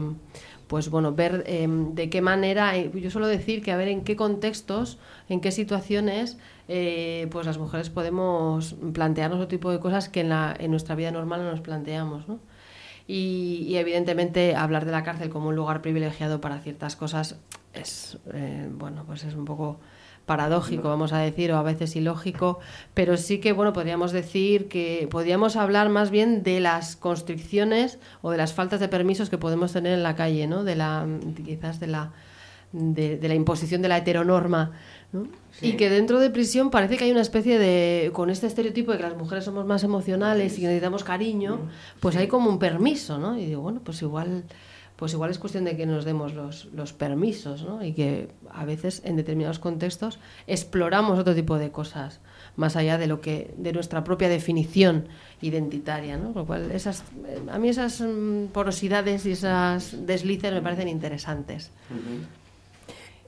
pues bueno, ver eh, de qué manera, eh, yo suelo decir que a ver en qué contextos, en qué situaciones, eh, pues las mujeres podemos plantearnos otro tipo de cosas que en, la, en nuestra vida normal no nos planteamos, ¿no? Y, y, evidentemente hablar de la cárcel como un lugar privilegiado para ciertas cosas es, eh, bueno, pues es un poco paradójico, vamos a decir, o a veces ilógico, pero sí que, bueno, podríamos decir que podríamos hablar más bien de las constricciones o de las faltas de permisos que podemos tener en la calle, ¿no? De la, quizás de la, de, de la imposición de la heteronorma, ¿no? Sí. Y que dentro de prisión parece que hay una especie de, con este estereotipo de que las mujeres somos más emocionales y que necesitamos cariño, pues sí. hay como un permiso, ¿no? Y digo, bueno, pues igual pues igual es cuestión de que nos demos los, los, permisos, ¿no? Y que a veces en determinados contextos exploramos otro tipo de cosas más allá de lo que de nuestra propia definición identitaria, ¿no? Lo cual esas a mí esas mm, porosidades y esas deslices me parecen interesantes.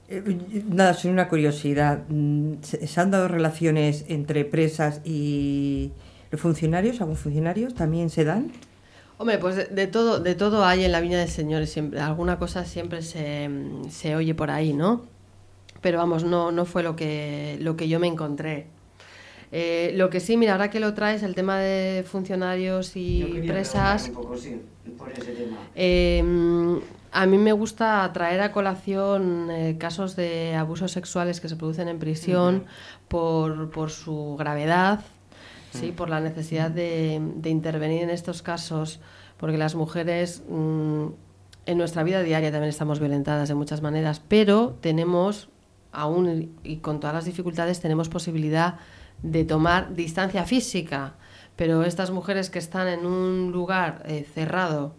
Eh, nada, soy una curiosidad. Mm, ¿Se han dado relaciones entre presas y los funcionarios? ¿Algunos funcionarios también se dan? Hombre, pues de, de, todo, de todo hay en la viña del Señor, siempre, alguna cosa siempre se, se oye por ahí, ¿no? Pero vamos, no, no fue lo que, lo que yo me encontré. Eh, lo que sí, mira, ahora que lo traes, el tema de funcionarios y presas. Un poco, sí, por ese tema. Eh, a mí me gusta traer a colación eh, casos de abusos sexuales que se producen en prisión uh -huh. por, por su gravedad, ¿sí? por la necesidad de, de, intervenir en estos casos, porque las mujeres mmm, en nuestra vida diaria también estamos violentadas de muchas maneras, pero tenemos, aún y con todas las dificultades, tenemos posibilidad de tomar distancia física, pero estas mujeres que están en un lugar eh, cerrado,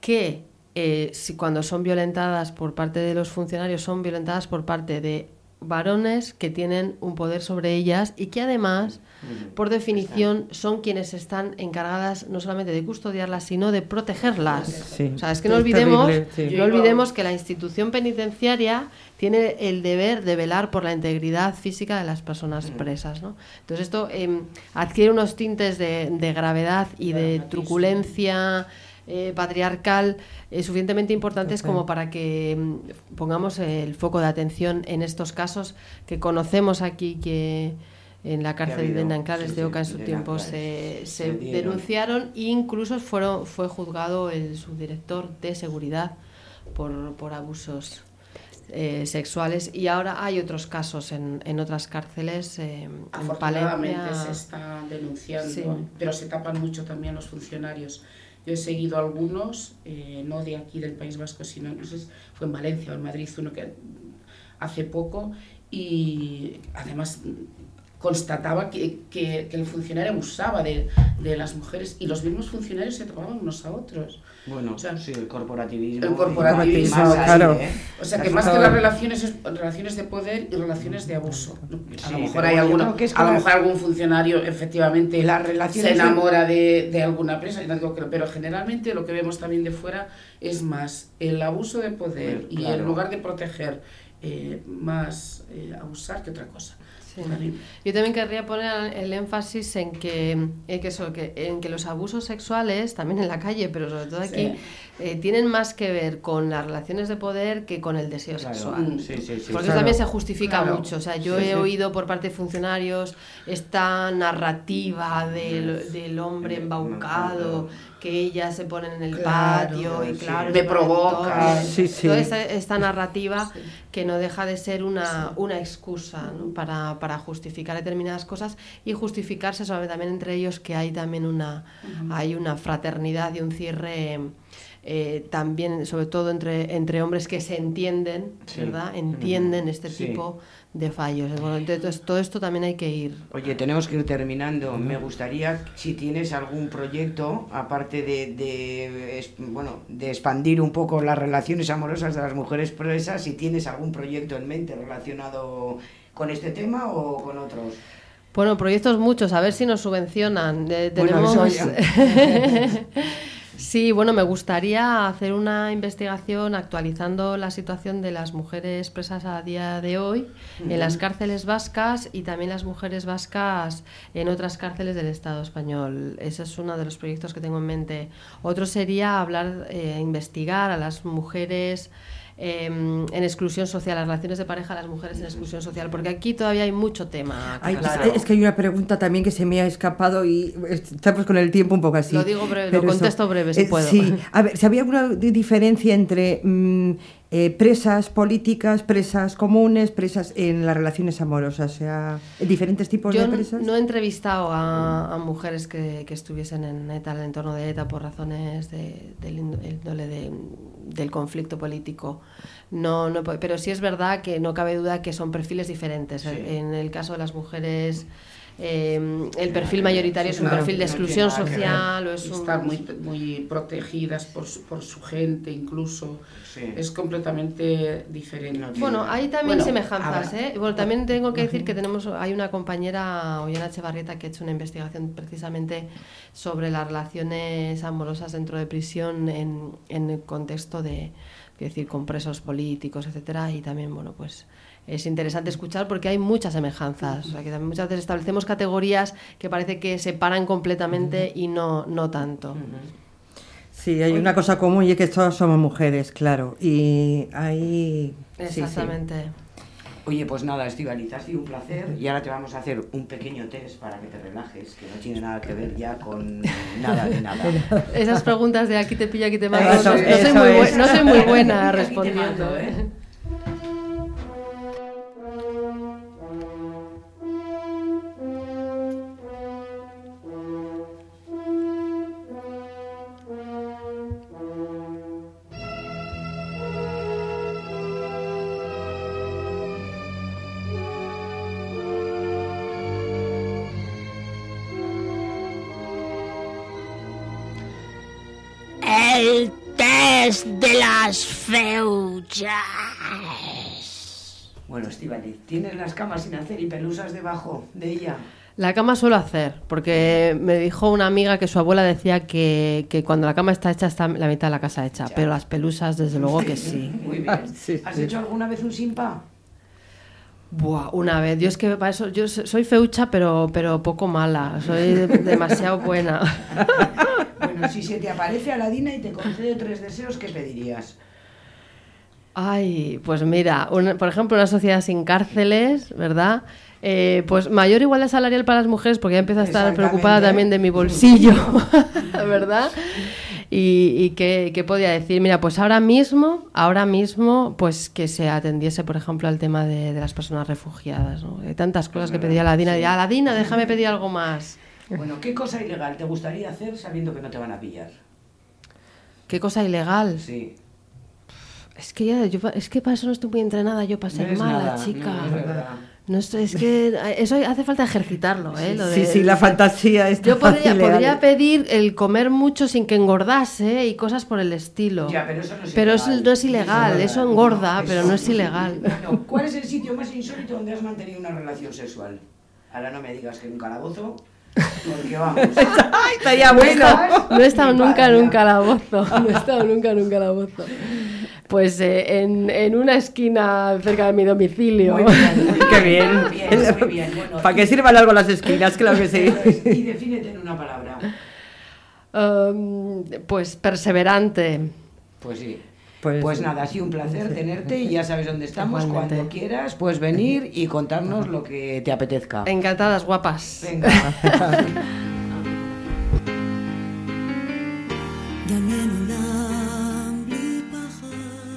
que eh, si cuando son violentadas por parte de los funcionarios son violentadas por parte de varones que tienen un poder sobre ellas y que además, por definición, son quienes están encargadas no solamente de custodiarlas, sino de protegerlas. Sí. O sea, es que no olvidemos, sí. no olvidemos que la institución penitenciaria tiene el deber de velar por la integridad física de las personas presas. ¿no? Entonces esto eh, adquiere unos tintes de, de gravedad y de truculencia eh, patriarcal eh, suficientemente importantes okay. como para que mm, pongamos el foco de atención en estos casos que conocemos aquí que en la cárcel de Nanclares sí, de Oca en su tiempo se, se, se denunciaron e incluso fueron, fue juzgado el subdirector de seguridad por, por abusos eh, sexuales y ahora hay otros casos en, en otras cárceles eh, afortunadamente en Palencia. se está denunciando sí. pero se tapan mucho también los funcionarios yo he seguido algunos, eh, no de aquí del País Vasco, sino no fue en Valencia o en Madrid, uno que hace poco, y además constataba que, que, que el funcionario abusaba de, de, las mujeres y los mismos funcionarios se tomaban unos a otros. Bueno, o sea, sí, el corporativismo. El corporativismo, más claro. ¿eh? O sea, que más que las relaciones es relaciones de poder y relaciones de abuso. A sí, lo mejor hay alguna, que es que a lo mejor algún funcionario efectivamente se enamora de, de alguna presa, pero generalmente lo que vemos también de fuera es más el abuso de poder y claro. en lugar de proteger eh, más eh, abusar que otra cosa. Sí. Yo también querría poner el énfasis en que, en que, eso, que, en que los abusos sexuales, también en la calle, pero sobre todo aquí, sí. eh, tienen más que ver con las relaciones de poder que con el deseo claro. sexual. Sí, sí, Porque claro. también se justifica claro. mucho. O sea, yo he oído por parte de funcionarios esta narrativa del, del hombre embaucado que ellas se ponen en el claro, patio y claro, me provoca. Sí, sí. Toda esta, esta narrativa sí. que no deja de ser una, una excusa ¿no? para, para, justificar determinadas cosas y justificarse sobre también entre ellos que hay también una, uh -huh. hay una fraternidad y un cierre eh, también, sobre todo entre, entre hombres que se entienden, sí. ¿verdad? Entienden este sí. tipo de fallos. Bueno, entonces, todo esto también hay que ir. Oye, tenemos que ir terminando. Me gustaría, si tienes algún proyecto, aparte de, de, bueno, de expandir un poco las relaciones amorosas de las mujeres presas, si tienes algún proyecto en mente relacionado con este tema o con otros. Bueno, proyectos muchos, a ver si nos subvencionan. Eh, tenemos... Bueno, Sí, bueno, me gustaría hacer una investigación actualizando la situación de las mujeres presas a día de hoy en las cárceles vascas y también las mujeres vascas en otras cárceles del Estado español. Ese es uno de los proyectos que tengo en mente. Otro sería hablar, eh, investigar a las mujeres eh, en exclusión social, las relaciones de pareja las mujeres en exclusión social, porque aquí todavía hay mucho tema. Ay, Claro. es, que hay una pregunta también que se me ha escapado y estamos con el tiempo un poco así. Lo digo breve, lo eso- contesto breve si eh, puedo. Sí, a ver, si había alguna di- diferencia entre mm, eh, presas políticas, presas comunes, presas en las relaciones amorosas, o sea, diferentes tipos Yo de presas. no he entrevistado a, a mujeres que, que estuviesen en ETA, en el entorno de ETA, por razones de- del índ- índole de- del conflicto político. No, no, pero sí es verdad que no cabe duda que son perfiles diferentes. En el caso de las mujeres, eh, el perfil mayoritario es un Claro, perfil de exclusión nada social o es un... Están muy, muy protegidas por su, por su gente, incluso. Sí. Es completamente diferente. Bueno, hay también Bueno, semejanzas. ¿eh? Bueno, también tengo que decir que tenemos, hay una compañera, Ollana Echevarrieta, que ha hecho una investigación precisamente sobre las relaciones amorosas dentro de prisión en, en el contexto de, decir, con presos políticos, etcétera, y también, bueno, pues es interesante escuchar porque hay muchas semejanzas, o sea, que también muchas veces establecemos categorías que parece que separan completamente y no, no tanto. Sí, hay una cosa común y es que todas somos mujeres, claro. Y ahí... sí, sí. Exactamente. Oye, pues nada, Estivaliz, ha sido un placer y ahora te vamos a hacer un pequeño test para que te relajes, que no tiene nada que ver ya con nada de nada. Esas preguntas de aquí te pillo, aquí te Eso, no, no soy muy, bu- es. no soy muy buena Aquí te respondiendo. mando, ¿eh? Feuchas. Bueno, Estivaliz, ¿tienes las camas sin hacer y pelusas debajo de ella? La cama suelo hacer, porque me dijo una amiga que su abuela decía que, que cuando la cama está hecha está la mitad de la casa hecha, pero las pelusas desde luego que sí. Muy bien. ¿Has hecho alguna vez un simpa? Buah, una vez, yo es que para eso, yo so- soy feucha pero, pero poco mala, soy de- demasiado buena. Bueno, si se te aparece Aladina y te concede tres deseos, ¿qué pedirías? Ay, pues mira, una- por ejemplo, una sociedad sin cárceles, ¿verdad? Eh, pues mayor igualdad salarial para las mujeres, porque ya empiezo a estar preocupada también de mi bolsillo, ¿verdad? Y, y qué, qué podía decir, mira, pues ahora mismo, ahora mismo, pues que se atendiese, por ejemplo, al tema de, de las personas refugiadas, ¿no? Hay tantas cosas que pedía la Dina, y Aladina, déjame pedir algo más. Bueno, ¿qué cosa ilegal te gustaría hacer sabiendo que no te van a pillar? ¿Qué cosa ilegal? Sí. Es que ya, yo, pa- es que para eso no estoy muy entrenada yo para ser mala, nada, chica. no, es verdad. No estoy, es que eso hace falta ejercitarlo, ¿eh? Lo Sí, de- sí, la fantasía está Yo podría, podría pedir el comer mucho sin que engordase y cosas por el estilo. Ya, pero eso no es Pero ilegal. eso no es ilegal, Eso engorda, No, pero no es ilegal. ¿cuál es el sitio más insólito donde has mantenido una relación sexual? Ahora no me digas que en un calabozo, porque vamos. ¡Ay, estaría bueno! No he estado nunca en un calabozo. No he estado nunca en un calabozo. Pues eh, en, en una esquina cerca de mi domicilio. Muy bien, muy ¡Qué bien! Muy bien, muy bien. Bueno, ¿Para qué sirvan algo las esquinas? Claro que sí. Y defínete en una palabra. Um, pues perseverante. Pues sí. Pues- Pues, nada, ha sido un placer tenerte y ya sabes dónde estamos. Igualmente. Cuando quieras, puedes venir y contarnos lo que te apetezca. Encantadas, guapas. Venga.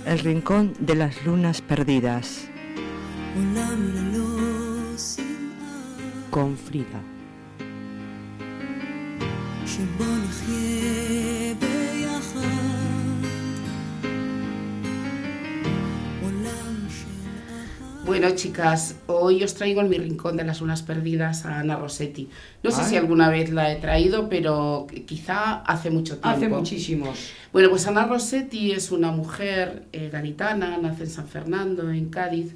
El rincón de las lunas perdidas. Con Frida. Bueno, chicas, hoy os traigo en mi rincón de las lunas perdidas a Ana Rossetti. No sé si alguna vez la he traído, pero quizá hace mucho tiempo. Hace muchísimos. Bueno, pues Ana Rossetti es una mujer eh, gaditana, nace en San Fernando, en Cádiz,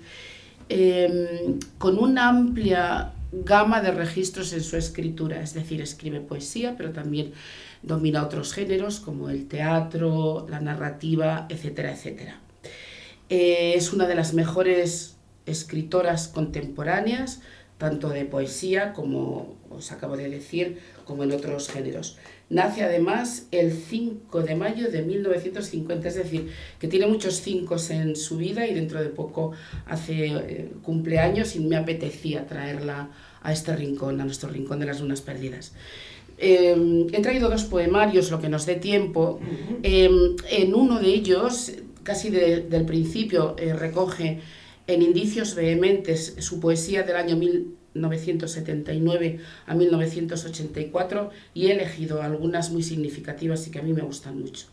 eh, con una amplia gama de registros en su escritura, es decir, escribe poesía, pero también domina otros géneros como el teatro, la narrativa, etcétera, etcétera. Eh, es una de las mejores escritoras contemporáneas, tanto de poesía como os acabo de decir, como en otros géneros. Nace además el 5 de mayo de 1950, es decir, que tiene muchos cinco en su vida y dentro de poco hace eh, cumpleaños y me apetecía traerla a este rincón, a nuestro rincón de las lunas perdidas. Eh, he traído dos poemarios, lo que nos dé tiempo. Eh, en uno de ellos, casi del principio, recoge en indicios vehementes su poesía del año 1979 a 1984 y he elegido algunas muy significativas y que a mí me gustan mucho.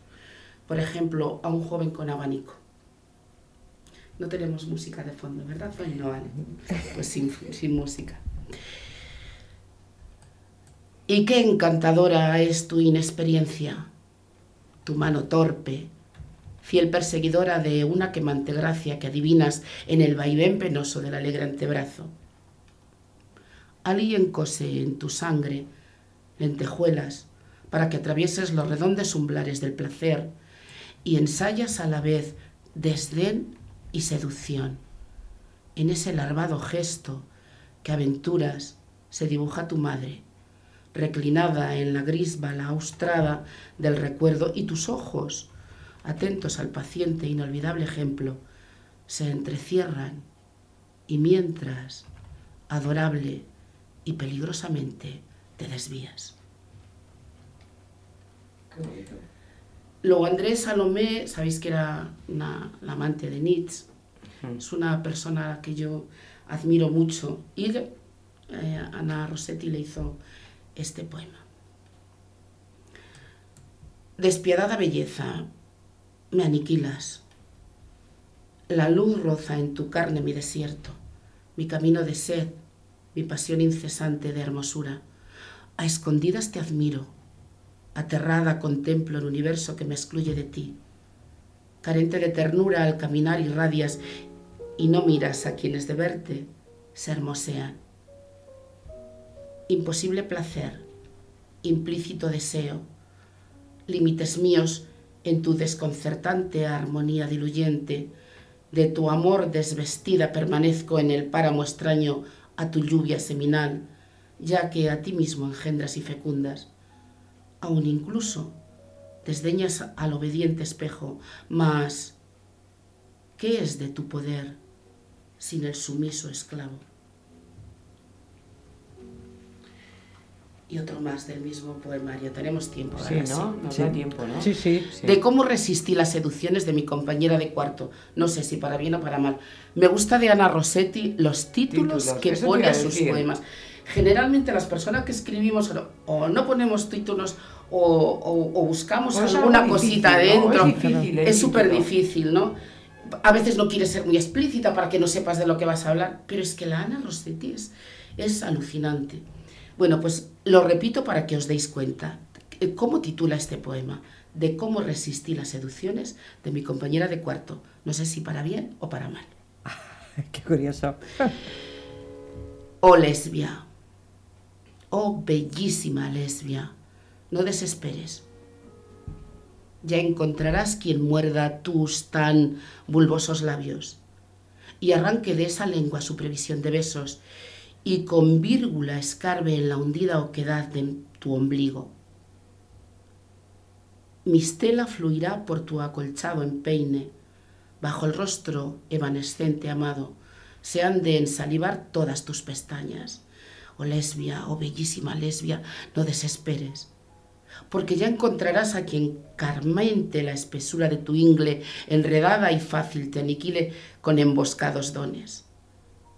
Por ejemplo, a un joven con abanico. No tenemos música de fondo, ¿verdad? Pues no vale. Pues sin, sin música. Y qué encantadora es tu inexperiencia, tu mano torpe, fiel perseguidora de una quemante gracia que adivinas en el vaivén penoso del alegre antebrazo. Alguien cose en tu sangre lentejuelas para que atravieses los redondos umblares del placer y ensayas a la vez desdén y seducción. En ese larvado gesto que aventuras se dibuja tu madre, reclinada en la gris austrada del recuerdo, y tus ojos atentos al paciente inolvidable ejemplo, se entrecierran y mientras, adorable y peligrosamente, te desvías. Luego Andrés Salomé, sabéis que era una, la amante de Nietzsche, es una persona que yo admiro mucho y eh, Ana Rossetti le hizo este poema. Despiadada belleza, me aniquilas. La luz roza en tu carne mi desierto, mi camino de sed, mi pasión incesante de hermosura. A escondidas te admiro, aterrada contemplo el universo que me excluye de ti. Carente de ternura al caminar irradias y no miras a quienes de verte se hermosean. Imposible placer, implícito deseo, límites míos en tu desconcertante armonía diluyente, de tu amor desvestida permanezco en el páramo extraño a tu lluvia seminal, ya que a ti mismo engendras y fecundas. Aun incluso desdeñas al obediente espejo, mas ¿qué es de tu poder sin el sumiso esclavo? Y otro más del mismo poemario. Tenemos tiempo, Sí, ¿no? Nos da tiempo, ¿no? Sí, sí. De cómo resistí las seducciones de mi compañera de cuarto. No sé si para bien o para mal. Me gusta de Ana Rossetti los títulos, Títulos, que eso pone a sus decir. poemas. Generalmente las personas que escribimos o- o no ponemos títulos o, o- o buscamos alguna cosita dentro. Es súper difícil, ¿no? A veces no quieres ser muy explícita para que no sepas de lo que vas a hablar, pero es que la Ana Rossetti es, es alucinante. Bueno, pues lo repito para que os deis cuenta. Eh, ¿Cómo titula este poema? De cómo resistí las seducciones de mi compañera de cuarto. No sé si para bien o para mal. Qué curioso. Oh lesbia, oh bellísima lesbia, no desesperes. Ya encontrarás quien muerda tus tan bulbosos labios y arranque de esa lengua su previsión de besos y con vírgula escarbe en la hundida oquedad de tu ombligo. Mi estela fluirá por tu acolchado empeine, bajo el rostro evanescente amado, se han de ensalivar todas tus pestañas. Oh lesbia, oh bellísima lesbia, no desesperes, porque ya encontrarás a quien carmente la espesura de tu ingle, enredada y fácil, te aniquile con emboscados dones.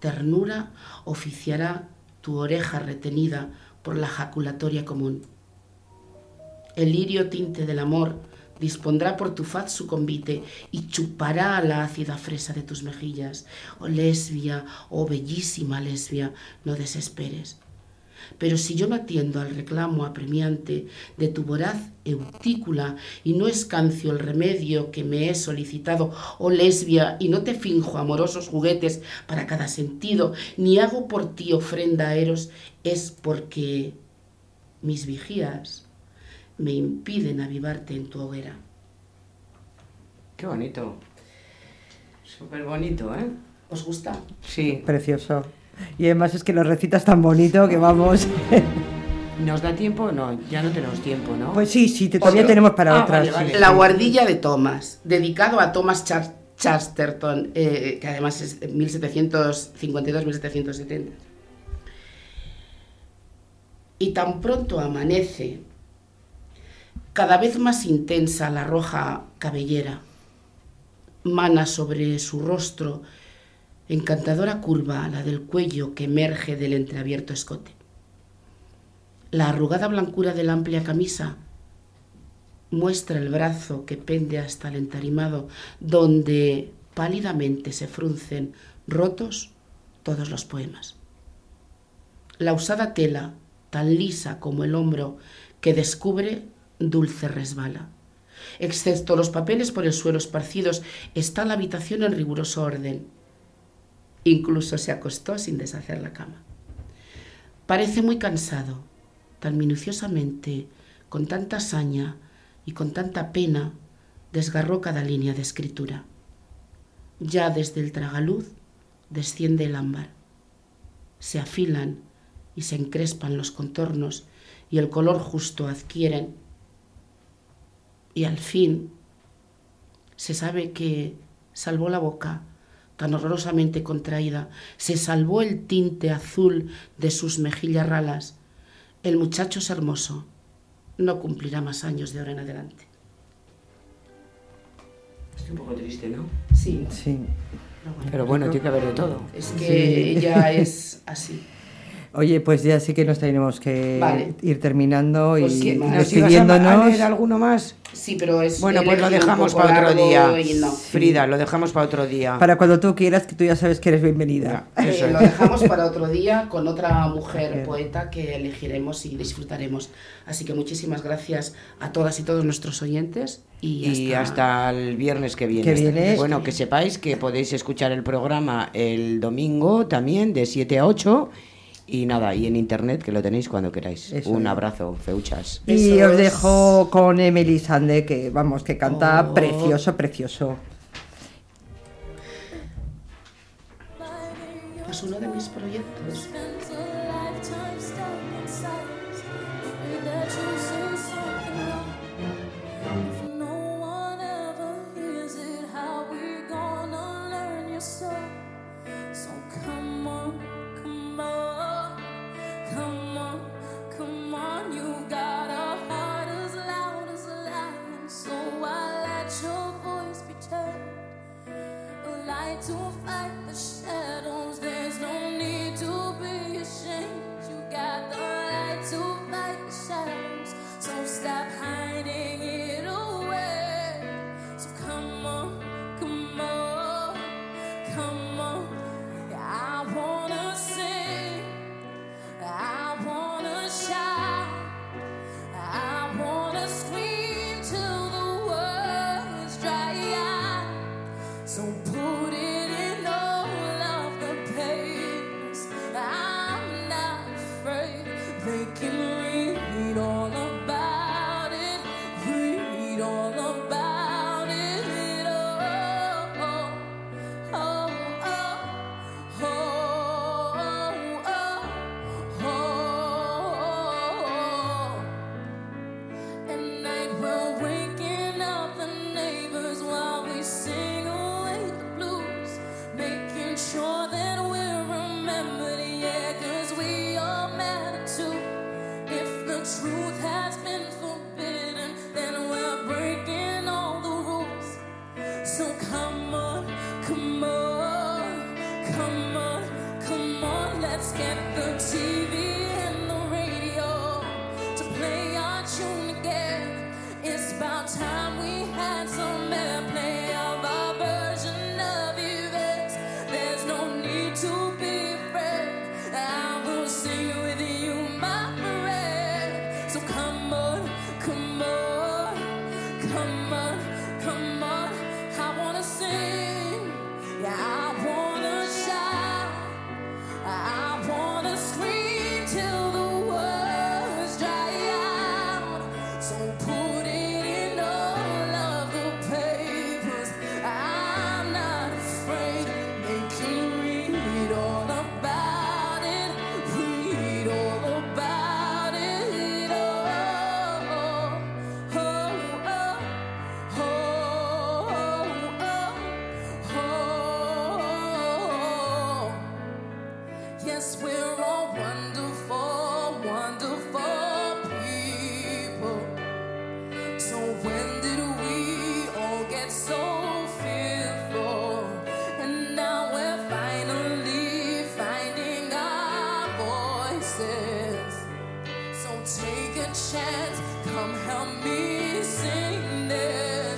Ternura oficiará tu oreja retenida por la jaculatoria común. El lirio tinte del amor dispondrá por tu faz su convite y chupará la ácida fresa de tus mejillas. Oh lesbia, oh bellísima lesbia, no desesperes. Pero si yo no atiendo al reclamo apremiante de tu voraz eutícula y no escancio el remedio que me he solicitado, oh lesbia, y no te finjo amorosos juguetes para cada sentido, ni hago por ti ofrenda a Eros, es porque mis vigías me impiden avivarte en tu hoguera. Qué bonito. Súper bonito, ¿eh? ¿Os gusta? Sí. Precioso. Y además es que lo recitas tan bonito que vamos. ¿Nos da tiempo? No, ya no tenemos tiempo, ¿no? Pues sí, sí, te- todavía Otro. tenemos para Ah, otras. vale, sí. vale. La guardilla de Thomas, dedicado a Thomas Char- Chasterton, eh, que además es 1752-1770. Y tan pronto amanece, cada vez más intensa la roja cabellera, mana sobre su rostro, encantadora curva, la del cuello que emerge del entreabierto escote. La arrugada blancura de la amplia camisa muestra el brazo que pende hasta el entarimado, donde pálidamente se fruncen rotos todos los poemas. La usada tela, tan lisa como el hombro que descubre, dulce resbala. Excepto los papeles por el suelo esparcidos, está la habitación en riguroso orden. Incluso se acostó sin deshacer la cama. Parece muy cansado, tan minuciosamente, con tanta saña y con tanta pena, desgarró cada línea de escritura. Ya desde el tragaluz desciende el ámbar. Se afilan y se encrespan los contornos y el color justo adquieren. Y al fin se sabe que salvó la boca tan horrorosamente contraída, se salvó el tinte azul de sus mejillas ralas. El muchacho es hermoso, no cumplirá más años de ahora en adelante. Estoy un poco triste, ¿no? Sí. Sí. Pero bueno, tiene que haber de todo. Es que Sí. ella es así. Oye, pues ya sí que nos tenemos que Vale. ir terminando y Pues sí, ¿Nos ibas a, a despidiéndonos. leer alguno más? Sí, pero es. Bueno, pues lo dejamos para otro día. y no. Frida, lo dejamos para otro día. Para cuando tú quieras, que tú ya sabes que eres bienvenida. Ya, Eh, es. lo dejamos para otro día con otra mujer poeta que elegiremos y disfrutaremos. Así que muchísimas gracias a todas y todos nuestros oyentes y, Y hasta el viernes que viene. Viene. Bueno, que sepáis que podéis escuchar el programa el domingo también de 7 a 8. Y nada, y en internet que lo tenéis cuando queráis. Eso Un es. abrazo, feuchas. Y os dejo con Emily Sande, que vamos, que canta Oh. precioso, precioso. Pues uno de mis proyectos.